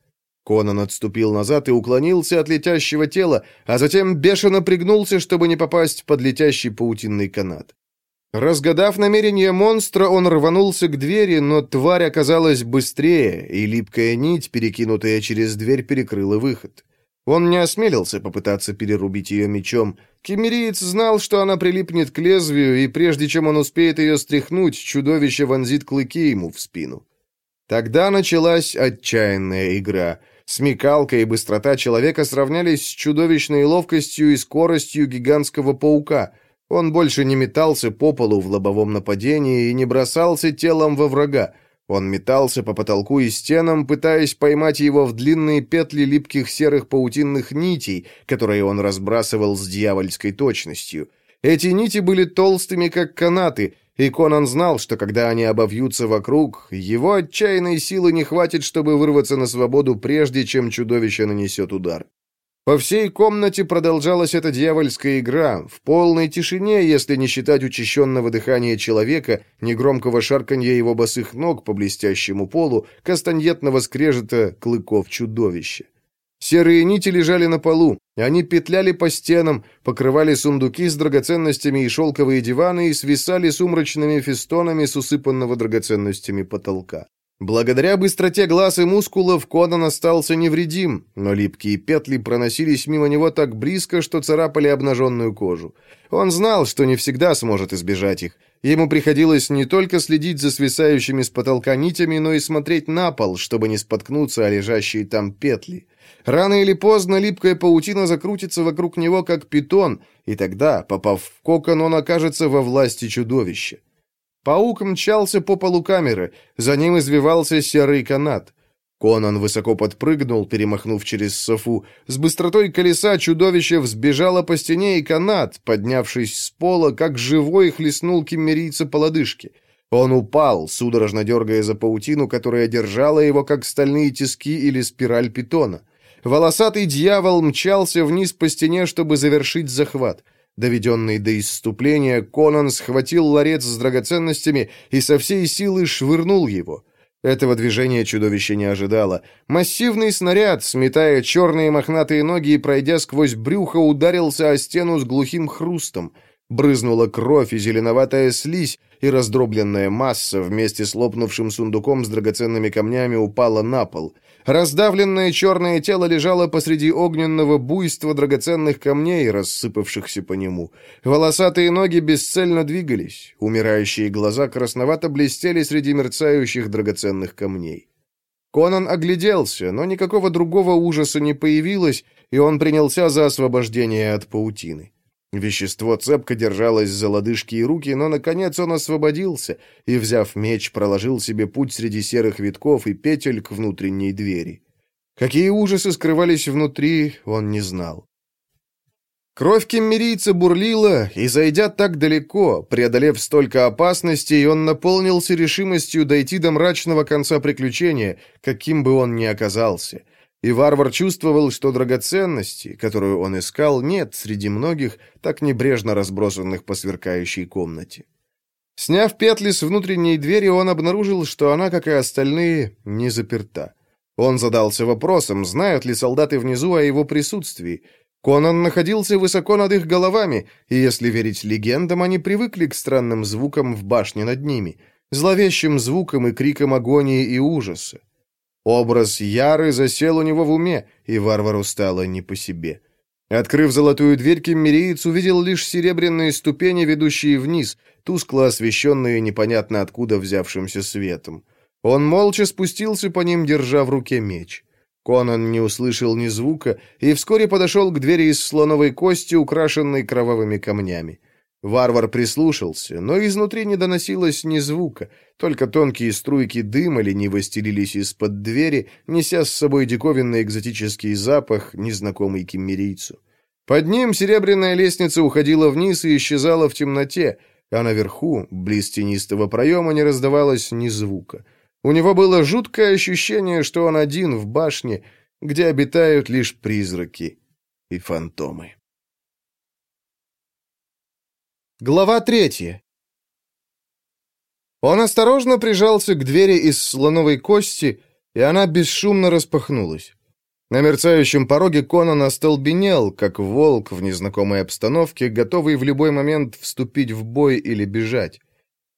Конан отступил назад и уклонился от летящего тела, а затем бешено пригнулся, чтобы не попасть под летящий паутинный канат. Разгадав намерение монстра, он рванулся к двери, но тварь оказалась быстрее, и липкая нить, перекинутая через дверь, перекрыла выход. Он не осмелился попытаться перерубить ее мечом. Кемериец знал, что она прилипнет к лезвию, и прежде чем он успеет ее стряхнуть, чудовище вонзит клыки ему в спину. Тогда началась отчаянная игра. Смекалка и быстрота человека сравнялись с чудовищной ловкостью и скоростью гигантского паука — он больше не метался по полу в лобовом нападении и не бросался телом во врага. Он метался по потолку и стенам, пытаясь поймать его в длинные петли липких серых паутинных нитей, которые он разбрасывал с дьявольской точностью. Эти нити были толстыми, как канаты, и Конан знал, что когда они обовьются вокруг, его отчаянной силы не хватит, чтобы вырваться на свободу, прежде чем чудовище нанесет удар. По всей комнате продолжалась эта дьявольская игра, в полной тишине, если не считать учащенного дыхания человека, негромкого шарканья его босых ног по блестящему полу, кастаньетного скрежета клыков чудовища. Серые нити лежали на полу, они петляли по стенам, покрывали сундуки с драгоценностями и шелковые диваны и свисали сумрачными фестонами с усыпанного драгоценностями потолка. Благодаря быстроте глаз и мускулов Конан остался невредим, но липкие петли проносились мимо него так близко, что царапали обнаженную кожу. Он знал, что не всегда сможет избежать их. Ему приходилось не только следить за свисающими с потолка нитями, но и смотреть на пол, чтобы не споткнуться о лежащие там петли. Рано или поздно липкая паутина закрутится вокруг него, как питон, и тогда, попав в кокон, он окажется во власти чудовища. Паук мчался по полу камеры, за ним извивался серый канат. Конан высоко подпрыгнул, перемахнув через софу. С быстротой колеса чудовище взбежало по стене, и канат, поднявшись с пола, как живой, хлестнул киммерийца по лодыжке. Он упал, судорожно дергая за паутину, которая держала его, как стальные тиски или спираль питона. Волосатый дьявол мчался вниз по стене, чтобы завершить захват. Доведенный до исступления, Конан схватил ларец с драгоценностями и со всей силы швырнул его. Этого движения чудовище не ожидало. Массивный снаряд, сметая черные мохнатые ноги и пройдя сквозь брюхо, ударился о стену с глухим хрустом. Брызнула кровь и зеленоватая слизь, и раздробленная масса вместе с лопнувшим сундуком с драгоценными камнями упала на пол. Раздавленное черное тело лежало посреди огненного буйства драгоценных камней, рассыпавшихся по нему. Волосатые ноги бесцельно двигались, умирающие глаза красновато блестели среди мерцающих драгоценных камней. Конан огляделся, но никакого другого ужаса не появилось, и он принялся за освобождение от паутины. Вещество цепко держалось за лодыжки и руки, но, наконец, он освободился и, взяв меч, проложил себе путь среди серых витков и петель к внутренней двери. Какие ужасы скрывались внутри, он не знал. Кровь кеммерийца бурлила, и, зайдя так далеко, преодолев столько опасностей, он наполнился решимостью дойти до мрачного конца приключения, каким бы он ни оказался — и варвар чувствовал, что драгоценности, которую он искал, нет среди многих, так небрежно разбросанных по сверкающей комнате. Сняв петли с внутренней двери, он обнаружил, что она, как и остальные, не заперта. Он задался вопросом, знают ли солдаты внизу о его присутствии. Конан находился высоко над их головами, и, если верить легендам, они привыкли к странным звукам в башне над ними, зловещим звукам и крикам агонии и ужаса. Образ Яры засел у него в уме, и варвару стало не по себе. Открыв золотую дверь, кеммериец увидел лишь серебряные ступени, ведущие вниз, тускло освещенные непонятно откуда взявшимся светом. Он молча спустился по ним, держа в руке меч. Конан не услышал ни звука и вскоре подошел к двери из слоновой кости, украшенной кровавыми камнями. Варвар прислушался, но изнутри не доносилось ни звука, только тонкие струйки дыма лениво стелились из-под двери, неся с собой диковинный экзотический запах, незнакомый киммерийцу. Под ним серебряная лестница уходила вниз и исчезала в темноте, а наверху, близ тенистого проема, не раздавалось ни звука. У него было жуткое ощущение, что он один в башне, где обитают лишь призраки и фантомы. Глава третья. Он осторожно прижался к двери из слоновой кости, и она бесшумно распахнулась. На мерцающем пороге Конан остолбенел, как волк в незнакомой обстановке, готовый в любой момент вступить в бой или бежать.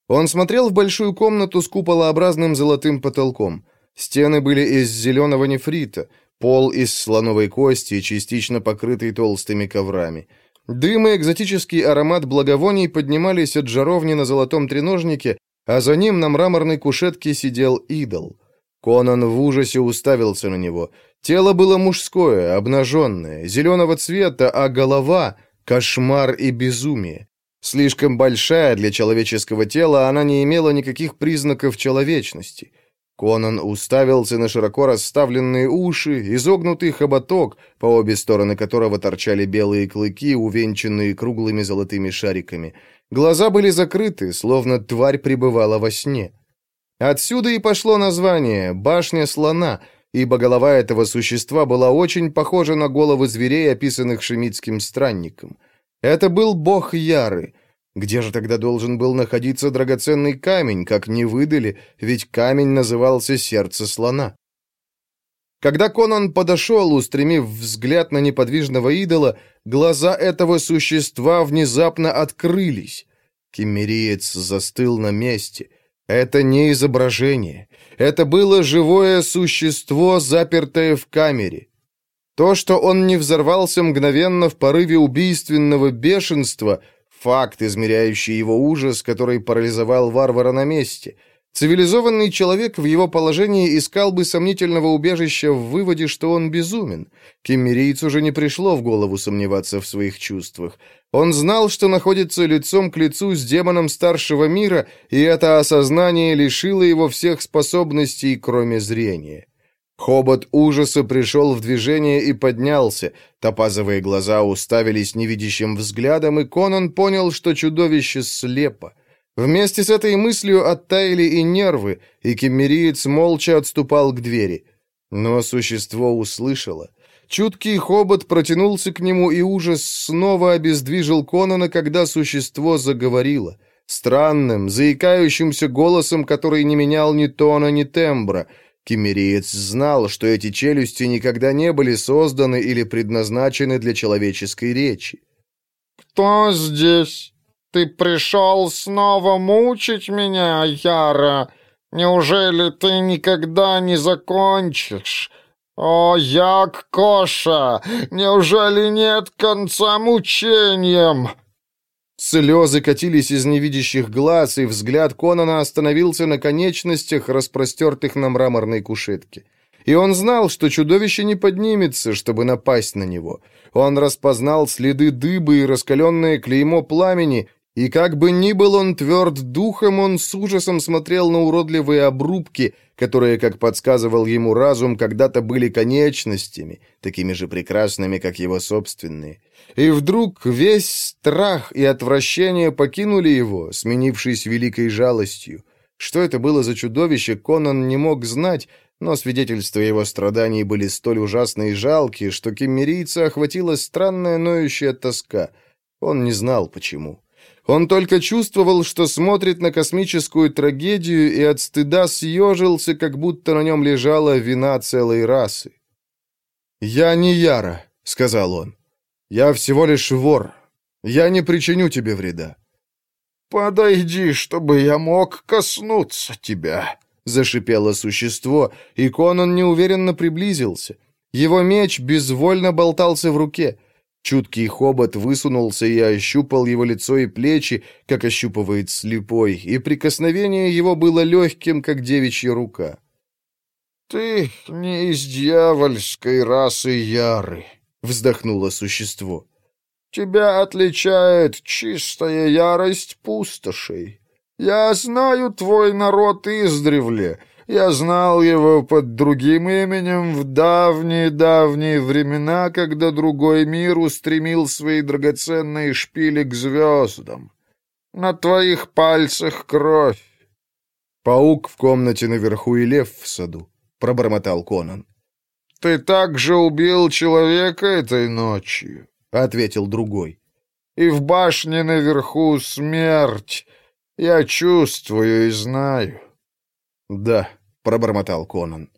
Он смотрел в большую комнату с куполообразным золотым потолком. Стены были из зеленого нефрита, пол из слоновой кости, частично покрытый толстыми коврами — Дым и экзотический аромат благовоний поднимались от жаровни на золотом треножнике, а за ним на мраморной кушетке сидел идол. Конан в ужасе уставился на него. Тело было мужское, обнаженное, зеленого цвета, а голова — кошмар и безумие. Слишком большая для человеческого тела, она не имела никаких признаков человечности — Конан уставился на широко расставленные уши, изогнутый хоботок, по обе стороны которого торчали белые клыки, увенчанные круглыми золотыми шариками. Глаза были закрыты, словно тварь пребывала во сне. Отсюда и пошло название «Башня слона», ибо голова этого существа была очень похожа на головы зверей, описанных шемитским странником. Это был бог Яры — где же тогда должен был находиться драгоценный камень, как не выдали, ведь камень назывался «Сердце слона». Когда Конан подошел, устремив взгляд на неподвижного идола, глаза этого существа внезапно открылись. Кемериец застыл на месте. Это не изображение. Это было живое существо, запертое в камере. То, что он не взорвался мгновенно в порыве убийственного бешенства — Факт, измеряющий его ужас, который парализовал варвара на месте. Цивилизованный человек в его положении искал бы сомнительного убежища в выводе, что он безумен. Кеммерийцу же не пришло в голову сомневаться в своих чувствах. Он знал, что находится лицом к лицу с демоном старшего мира, и это осознание лишило его всех способностей, кроме зрения. Хобот ужаса пришел в движение и поднялся. Топазовые глаза уставились невидящим взглядом, и Конан понял, что чудовище слепо. Вместе с этой мыслью оттаяли и нервы, и кемериец молча отступал к двери. Но существо услышало. Чуткий хобот протянулся к нему, и ужас снова обездвижил Конана, когда существо заговорило. Странным, заикающимся голосом, который не менял ни тона, ни тембра — Кемериец знал, что эти челюсти никогда не были созданы или предназначены для человеческой речи. «Кто здесь? Ты пришел снова мучить меня, Яра? Неужели ты никогда не закончишь? О, Як Коша, неужели нет конца мучениям?» Слезы катились из невидящих глаз, и взгляд Конана остановился на конечностях, распростертых на мраморной кушетке. И он знал, что чудовище не поднимется, чтобы напасть на него. Он распознал следы дыбы и раскаленное клеймо пламени, и как бы ни был он тверд духом, он с ужасом смотрел на уродливые обрубки, которые, как подсказывал ему разум, когда-то были конечностями, такими же прекрасными, как его собственные. И вдруг весь страх и отвращение покинули его, сменившись великой жалостью. Что это было за чудовище, Конан не мог знать, но свидетельства его страданий были столь ужасны и жалки, что кеммерийца охватила странная ноющая тоска. Он не знал, почему. Он только чувствовал, что смотрит на космическую трагедию и от стыда съежился, как будто на нем лежала вина целой расы. «Я не Яра», — сказал он. «Я всего лишь вор. Я не причиню тебе вреда». «Подойди, чтобы я мог коснуться тебя», — зашипело существо, и Конан неуверенно приблизился. Его меч безвольно болтался в руке. Чуткий хобот высунулся и ощупал его лицо и плечи, как ощупывает слепой, и прикосновение его было легким, как девичья рука. «Ты не из дьявольской расы Яры», — вздохнуло существо. «Тебя отличает чистая ярость пустошей. Я знаю твой народ издревле, я знал его под другим именем в давние-давние времена, когда другой мир устремил свои драгоценные шпили к звездам. На твоих пальцах кровь. Паук в комнате наверху и лев в саду, — пробормотал Конан. «Ты также убил человека этой ночью», — ответил другой. «И в башне наверху смерть. Я чувствую и знаю». «Да», — пробормотал Конан.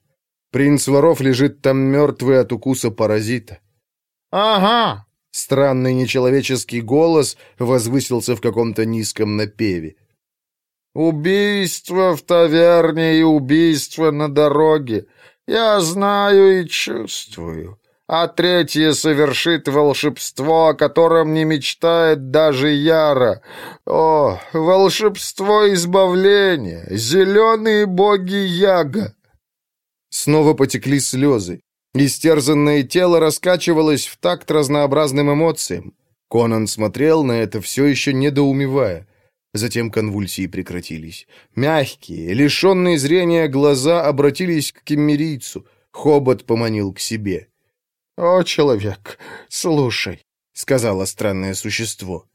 «Принц воров лежит там мертвый от укуса паразита». «Ага!» Странный нечеловеческий голос возвысился в каком-то низком напеве. «Убийство в таверне и убийство на дороге. Я знаю и чувствую а третье совершит волшебство, о котором не мечтает даже Яра. О, волшебство избавления, зеленые боги Яга!» Снова потекли слезы. Истерзанное тело раскачивалось в такт разнообразным эмоциям. Конан смотрел на это, все еще недоумевая. Затем конвульсии прекратились. Мягкие, лишенные зрения глаза обратились к кеммерийцу. Хобот поманил к себе. «О, человек, слушай», — сказала странное существо.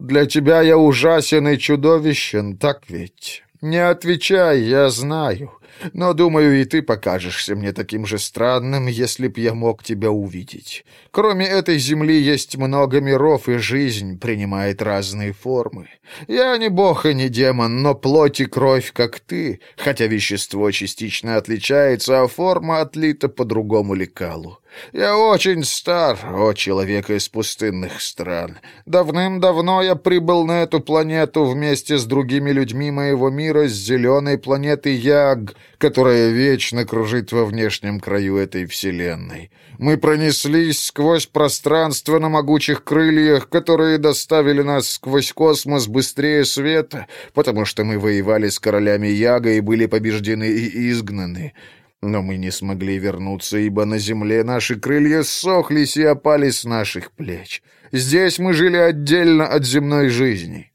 «Для тебя я ужасен и чудовищен, так ведь? Не отвечай, я знаю. Но, думаю, и ты покажешься мне таким же странным, если б я мог тебя увидеть. Кроме этой земли есть много миров, и жизнь принимает разные формы. Я не бог и не демон, но плоть и кровь, как ты, хотя вещество частично отличается, а форма отлита по другому лекалу. Я очень стар, о человек из пустынных стран. Давным-давно я прибыл на эту планету вместе с другими людьми моего мира с зеленой планеты Яг, которая вечно кружит во внешнем краю этой вселенной. Мы пронеслись сквозь пространство на могучих крыльях, которые доставили нас сквозь космос быстрее света, потому что мы воевали с королями Яга и были побеждены и изгнаны. Но мы не смогли вернуться, ибо на земле наши крылья сохлись и опали с наших плеч. Здесь мы жили отдельно от земной жизни.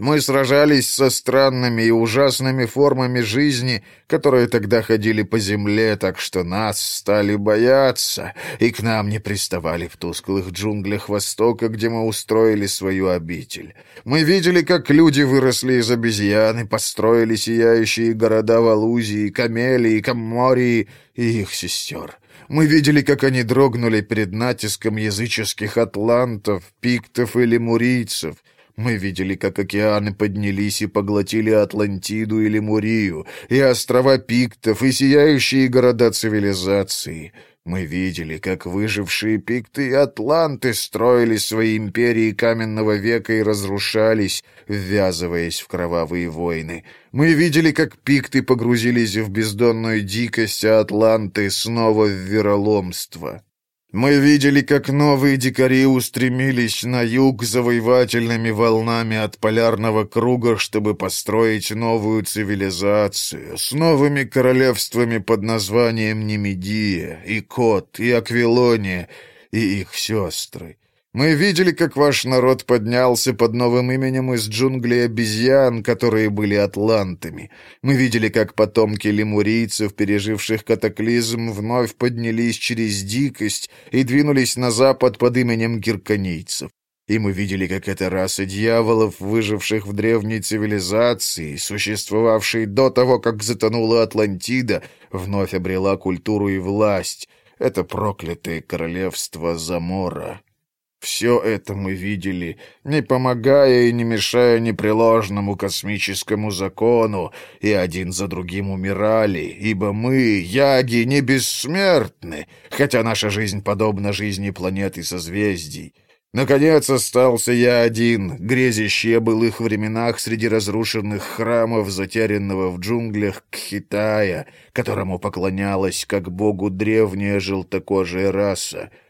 Мы сражались со странными и ужасными формами жизни, которые тогда ходили по земле, так что нас стали бояться, и к нам не приставали в тусклых джунглях Востока, где мы устроили свою обитель. Мы видели, как люди выросли из обезьян и построили сияющие города в Алузии, Камелии, Каммории и их сестер. Мы видели, как они дрогнули перед натиском языческих атлантов, пиктов или мурийцев — мы видели, как океаны поднялись и поглотили Атлантиду или Мурию, и острова Пиктов, и сияющие города цивилизации. Мы видели, как выжившие пикты и атланты строили свои империи каменного века и разрушались, ввязываясь в кровавые войны. Мы видели, как пикты погрузились в бездонную дикость, а атланты снова в вероломство. Мы видели, как новые дикари устремились на юг завоевательными волнами от полярного круга, чтобы построить новую цивилизацию с новыми королевствами под названием Немедия, и Кот, и Аквилония, и их сестры. Мы видели, как ваш народ поднялся под новым именем из джунглей обезьян, которые были атлантами. Мы видели, как потомки лемурийцев, переживших катаклизм, вновь поднялись через дикость и двинулись на запад под именем гирканийцев. И мы видели, как эта раса дьяволов, выживших в древней цивилизации, существовавшей до того, как затонула Атлантида, вновь обрела культуру и власть. Это проклятое королевство Замора. Все это мы видели, не помогая и не мешая непреложному космическому закону, и один за другим умирали, ибо мы, яги, не бессмертны, хотя наша жизнь подобна жизни планет и созвездий. Наконец остался я один, грезящий о былых временах среди разрушенных храмов, затерянного в джунглях Кхитая, которому поклонялась как богу древняя желтокожая раса —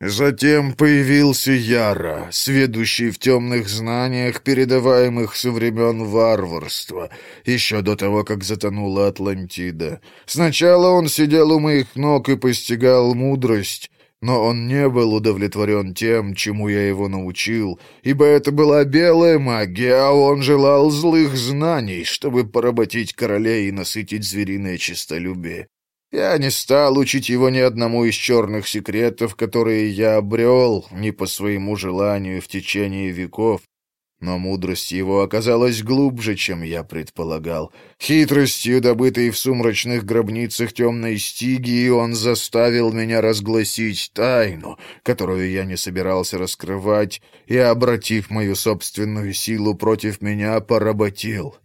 Затем появился Яра, сведущий в темных знаниях, передаваемых со времен варварства, еще до того, как затонула Атлантида. Сначала он сидел у моих ног и постигал мудрость, но он не был удовлетворен тем, чему я его научил, ибо это была белая магия, а он желал злых знаний, чтобы поработить королей и насытить звериное честолюбие. Я не стал учить его ни одному из черных секретов, которые я обрел не по своему желанию в течение веков, но мудрость его оказалась глубже, чем я предполагал. Хитростью, добытой в сумрачных гробницах темной стиги, он заставил меня разгласить тайну, которую я не собирался раскрывать, и, обратив мою собственную силу против меня, поработил.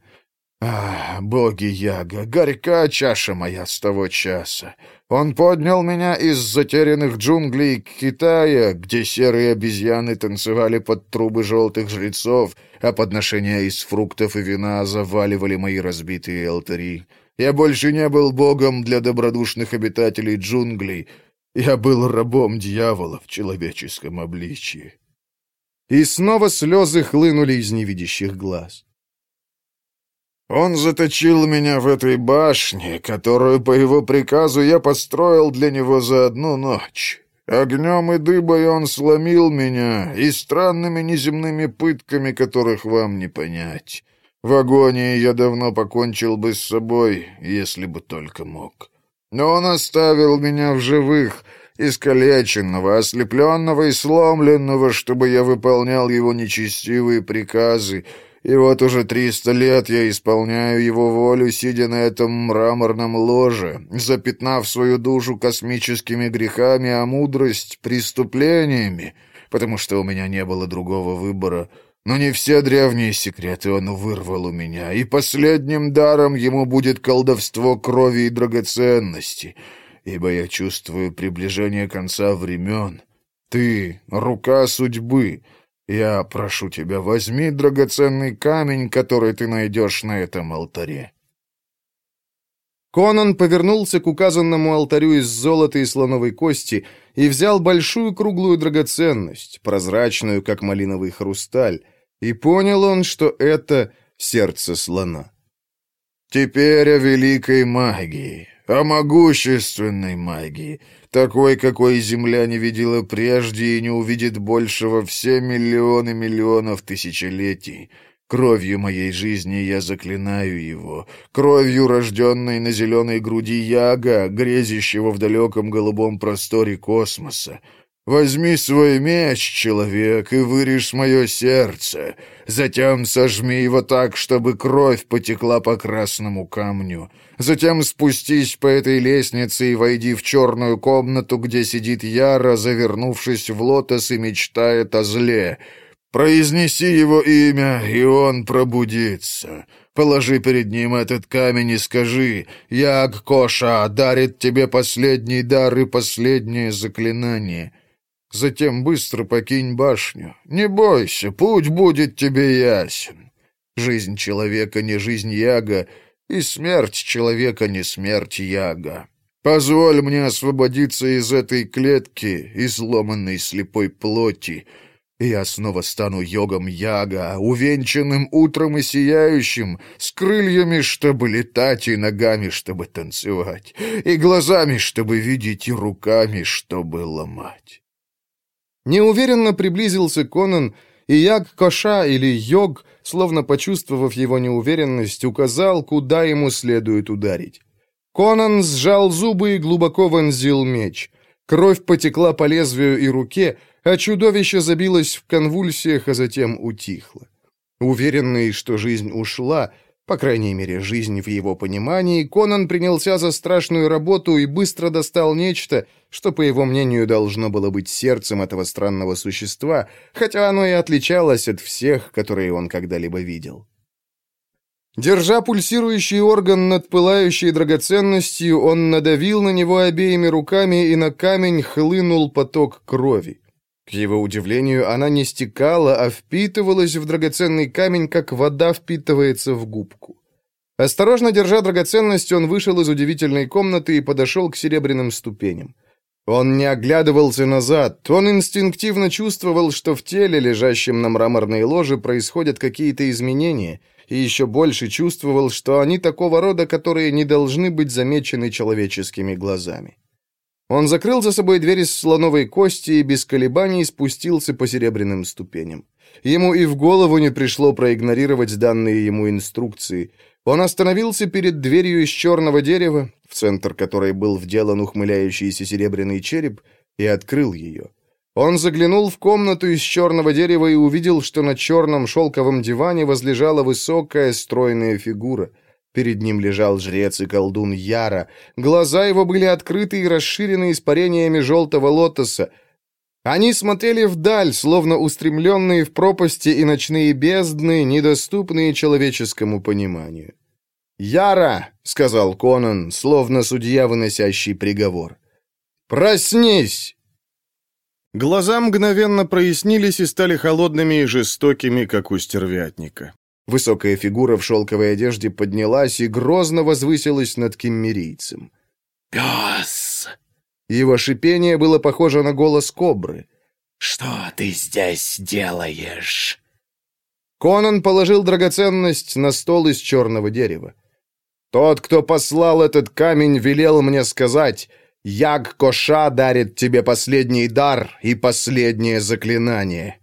А, боги Яга, горька чаша моя с того часа. Он поднял меня из затерянных джунглей Китая, где серые обезьяны танцевали под трубы желтых жрецов, а подношения из фруктов и вина заваливали мои разбитые алтари. Я больше не был богом для добродушных обитателей джунглей. Я был рабом дьявола в человеческом обличье. И снова слезы хлынули из невидящих глаз. Он заточил меня в этой башне, которую по его приказу я построил для него за одну ночь. Огнем и дыбой он сломил меня и странными неземными пытками, которых вам не понять. В агонии я давно покончил бы с собой, если бы только мог. Но он оставил меня в живых, искалеченного, ослепленного и сломленного, чтобы я выполнял его нечестивые приказы, и вот уже триста лет я исполняю его волю, сидя на этом мраморном ложе, запятнав свою душу космическими грехами, а мудрость — преступлениями, потому что у меня не было другого выбора. Но не все древние секреты он вырвал у меня, и последним даром ему будет колдовство крови и драгоценности, ибо я чувствую приближение конца времен. Ты — рука судьбы — я прошу тебя, возьми драгоценный камень, который ты найдешь на этом алтаре». Конан повернулся к указанному алтарю из золота и слоновой кости и взял большую круглую драгоценность, прозрачную, как малиновый хрусталь, и понял он, что это сердце слона. «Теперь о великой магии, о могущественной магии, такой, какой Земля не видела прежде и не увидит больше во все миллионы миллионов тысячелетий. Кровью моей жизни я заклинаю его, кровью, рожденной на зеленой груди яга, грезящего в далеком голубом просторе космоса. Возьми свой меч, человек, и вырежь мое сердце. Затем сожми его так, чтобы кровь потекла по красному камню. Затем спустись по этой лестнице и войди в черную комнату, где сидит Яра, завернувшись в лотос и мечтает о зле. Произнеси его имя, и он пробудится. Положи перед ним этот камень и скажи, «Яг Коша дарит тебе последний дар и последнее заклинание». Затем быстро покинь башню. Не бойся, путь будет тебе ясен. Жизнь человека не жизнь Яга, и смерть человека не смерть Яга. Позволь мне освободиться из этой клетки, изломанной слепой плоти, — я снова стану йогом Яга, увенчанным утром и сияющим, с крыльями, чтобы летать, и ногами, чтобы танцевать, и глазами, чтобы видеть, и руками, чтобы ломать. Неуверенно приблизился Конан, и Яг Коша или Йог, словно почувствовав его неуверенность, указал, куда ему следует ударить. Конан сжал зубы и глубоко вонзил меч. Кровь потекла по лезвию и руке, а чудовище забилось в конвульсиях, а затем утихло. Уверенный, что жизнь ушла, по крайней мере, жизнь в его понимании, Конан принялся за страшную работу и быстро достал нечто, что, по его мнению, должно было быть сердцем этого странного существа, хотя оно и отличалось от всех, которые он когда-либо видел. Держа пульсирующий орган над пылающей драгоценностью, он надавил на него обеими руками, и на камень хлынул поток крови. К его удивлению, она не стекала, а впитывалась в драгоценный камень, как вода впитывается в губку. Осторожно держа драгоценность, он вышел из удивительной комнаты и подошел к серебряным ступеням. Он не оглядывался назад, он инстинктивно чувствовал, что в теле, лежащем на мраморной ложе, происходят какие-то изменения, и еще больше чувствовал, что они такого рода, которые не должны быть замечены человеческими глазами. Он закрыл за собой дверь из слоновой кости и без колебаний спустился по серебряным ступеням. Ему и в голову не пришло проигнорировать данные ему инструкции. Он остановился перед дверью из черного дерева, в центр которой был вделан ухмыляющийся серебряный череп, и открыл ее. Он заглянул в комнату из черного дерева и увидел, что на черном шелковом диване возлежала высокая стройная фигура — Перед ним лежал жрец и колдун Яра. Глаза его были открыты и расширены испарениями желтого лотоса. Они смотрели вдаль, словно устремленные в пропасти и ночные бездны, недоступные человеческому пониманию. «Яра!» — сказал Конан, словно судья, выносящий приговор. «Проснись!» Глаза мгновенно прояснились и стали холодными и жестокими, как у стервятника. Высокая фигура в шелковой одежде поднялась и грозно возвысилась над киммерийцем. «Пес!» Его шипение было похоже на голос кобры. «Что ты здесь делаешь?» Конан положил драгоценность на стол из черного дерева. «Тот, кто послал этот камень, велел мне сказать, Яг Коша дарит тебе последний дар и последнее заклинание».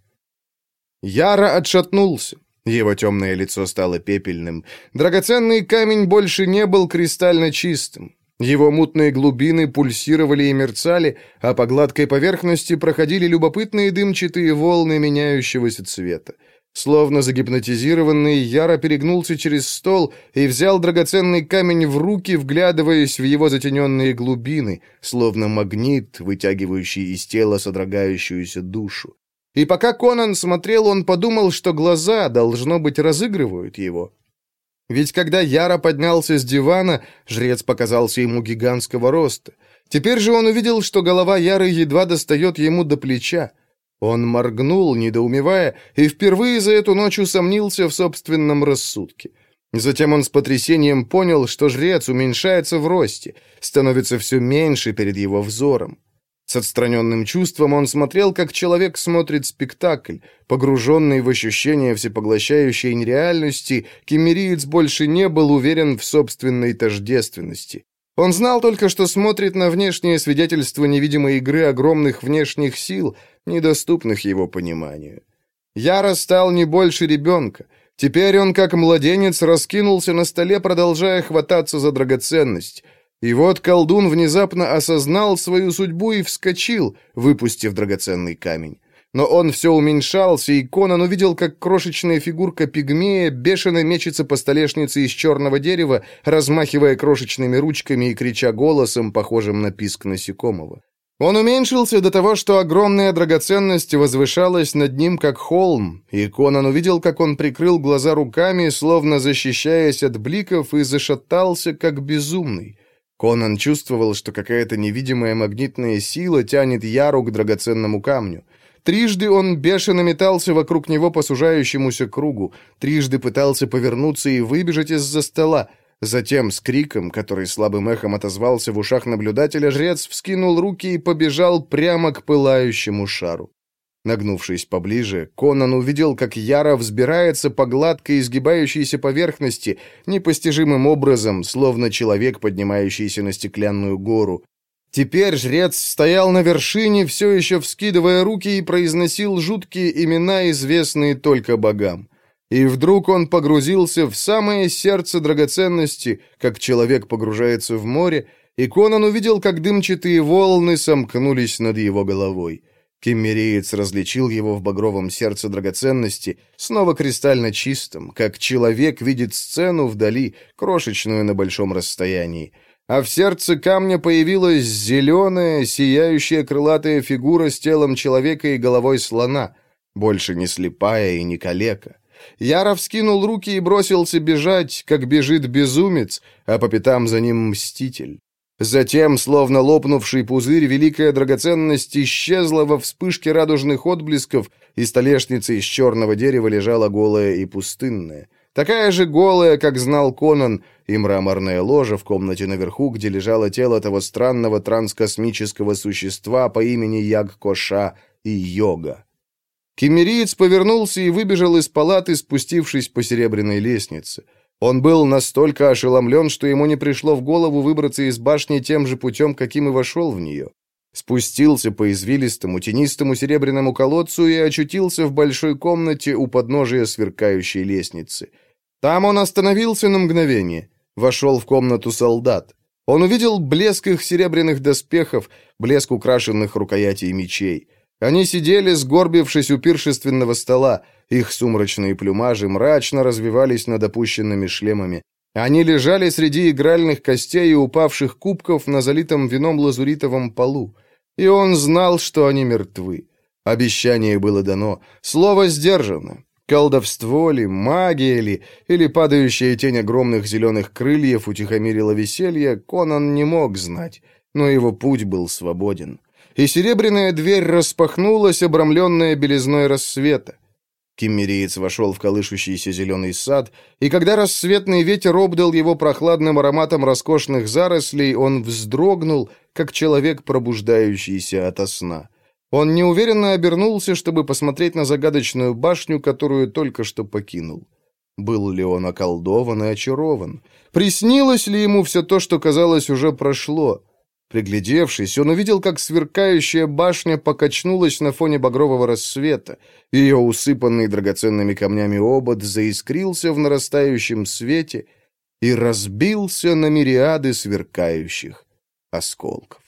Яра отшатнулся. Его темное лицо стало пепельным. Драгоценный камень больше не был кристально чистым. Его мутные глубины пульсировали и мерцали, а по гладкой поверхности проходили любопытные дымчатые волны меняющегося цвета. Словно загипнотизированный, Яра перегнулся через стол и взял драгоценный камень в руки, вглядываясь в его затененные глубины, словно магнит, вытягивающий из тела содрогающуюся душу. И пока Конан смотрел, он подумал, что глаза, должно быть, разыгрывают его. Ведь когда Яра поднялся с дивана, жрец показался ему гигантского роста. Теперь же он увидел, что голова Яры едва достает ему до плеча. Он моргнул, недоумевая, и впервые за эту ночь усомнился в собственном рассудке. Затем он с потрясением понял, что жрец уменьшается в росте, становится все меньше перед его взором. С отстраненным чувством он смотрел, как человек смотрит спектакль. Погруженный в ощущение всепоглощающей нереальности, кемериец больше не был уверен в собственной тождественности. Он знал только, что смотрит на внешнее свидетельство невидимой игры огромных внешних сил, недоступных его пониманию. Яра стал не больше ребенка. Теперь он, как младенец, раскинулся на столе, продолжая хвататься за драгоценность. И вот колдун внезапно осознал свою судьбу и вскочил, выпустив драгоценный камень. Но он все уменьшался, и Конан увидел, как крошечная фигурка пигмея бешено мечется по столешнице из черного дерева, размахивая крошечными ручками и крича голосом, похожим на писк насекомого. Он уменьшился до того, что огромная драгоценность возвышалась над ним, как холм, и Конан увидел, как он прикрыл глаза руками, словно защищаясь от бликов, и зашатался, как безумный. Конан чувствовал, что какая-то невидимая магнитная сила тянет Яру к драгоценному камню. Трижды он бешено метался вокруг него по сужающемуся кругу, трижды пытался повернуться и выбежать из-за стола. Затем с криком, который слабым эхом отозвался в ушах наблюдателя, жрец вскинул руки и побежал прямо к пылающему шару. Нагнувшись поближе, Конан увидел, как Яра взбирается по гладкой изгибающейся поверхности, непостижимым образом, словно человек, поднимающийся на стеклянную гору. Теперь жрец стоял на вершине, все еще вскидывая руки и произносил жуткие имена, известные только богам. И вдруг он погрузился в самое сердце драгоценности, как человек погружается в море, и Конан увидел, как дымчатые волны сомкнулись над его головой. Кеммериец различил его в багровом сердце драгоценности, снова кристально чистым, как человек видит сцену вдали, крошечную на большом расстоянии а в сердце камня появилась зеленая, сияющая крылатая фигура с телом человека и головой слона, больше не слепая и не калека. Яров скинул руки и бросился бежать, как бежит безумец, а по пятам за ним мститель. Затем, словно лопнувший пузырь, великая драгоценность исчезла во вспышке радужных отблесков, и столешница из черного дерева лежала голая и пустынная. Такая же голая, как знал Конан, и мраморная ложа в комнате наверху, где лежало тело того странного транскосмического существа по имени Ягкоша и Йога. Кемериец повернулся и выбежал из палаты, спустившись по серебряной лестнице. Он был настолько ошеломлен, что ему не пришло в голову выбраться из башни тем же путем, каким и вошел в нее. Спустился по извилистому, тенистому серебряному колодцу и очутился в большой комнате у подножия сверкающей лестницы. Там он остановился на мгновение. Вошел в комнату солдат. Он увидел блеск их серебряных доспехов, блеск украшенных рукоятей мечей. Они сидели, сгорбившись у пиршественного стола. Их сумрачные плюмажи мрачно развивались над опущенными шлемами. Они лежали среди игральных костей и упавших кубков на залитом вином лазуритовом полу. И он знал, что они мертвы. Обещание было дано, слово сдержано. Колдовство ли, магия ли, или падающая тень огромных зеленых крыльев утихомирила веселье, Конан не мог знать, но его путь был свободен. И серебряная дверь распахнулась, обрамленная белизной рассвета. Киммериец вошел в колышущийся зеленый сад, и когда рассветный ветер обдал его прохладным ароматом роскошных зарослей, он вздрогнул, как человек, пробуждающийся ото сна. Он неуверенно обернулся, чтобы посмотреть на загадочную башню, которую только что покинул. Был ли он околдован и очарован? Приснилось ли ему все то, что, казалось, уже прошло? Приглядевшись, он увидел, как сверкающая башня покачнулась на фоне багрового рассвета. Ее усыпанный драгоценными камнями обод заискрился в нарастающем свете и разбился на мириады сверкающих осколков.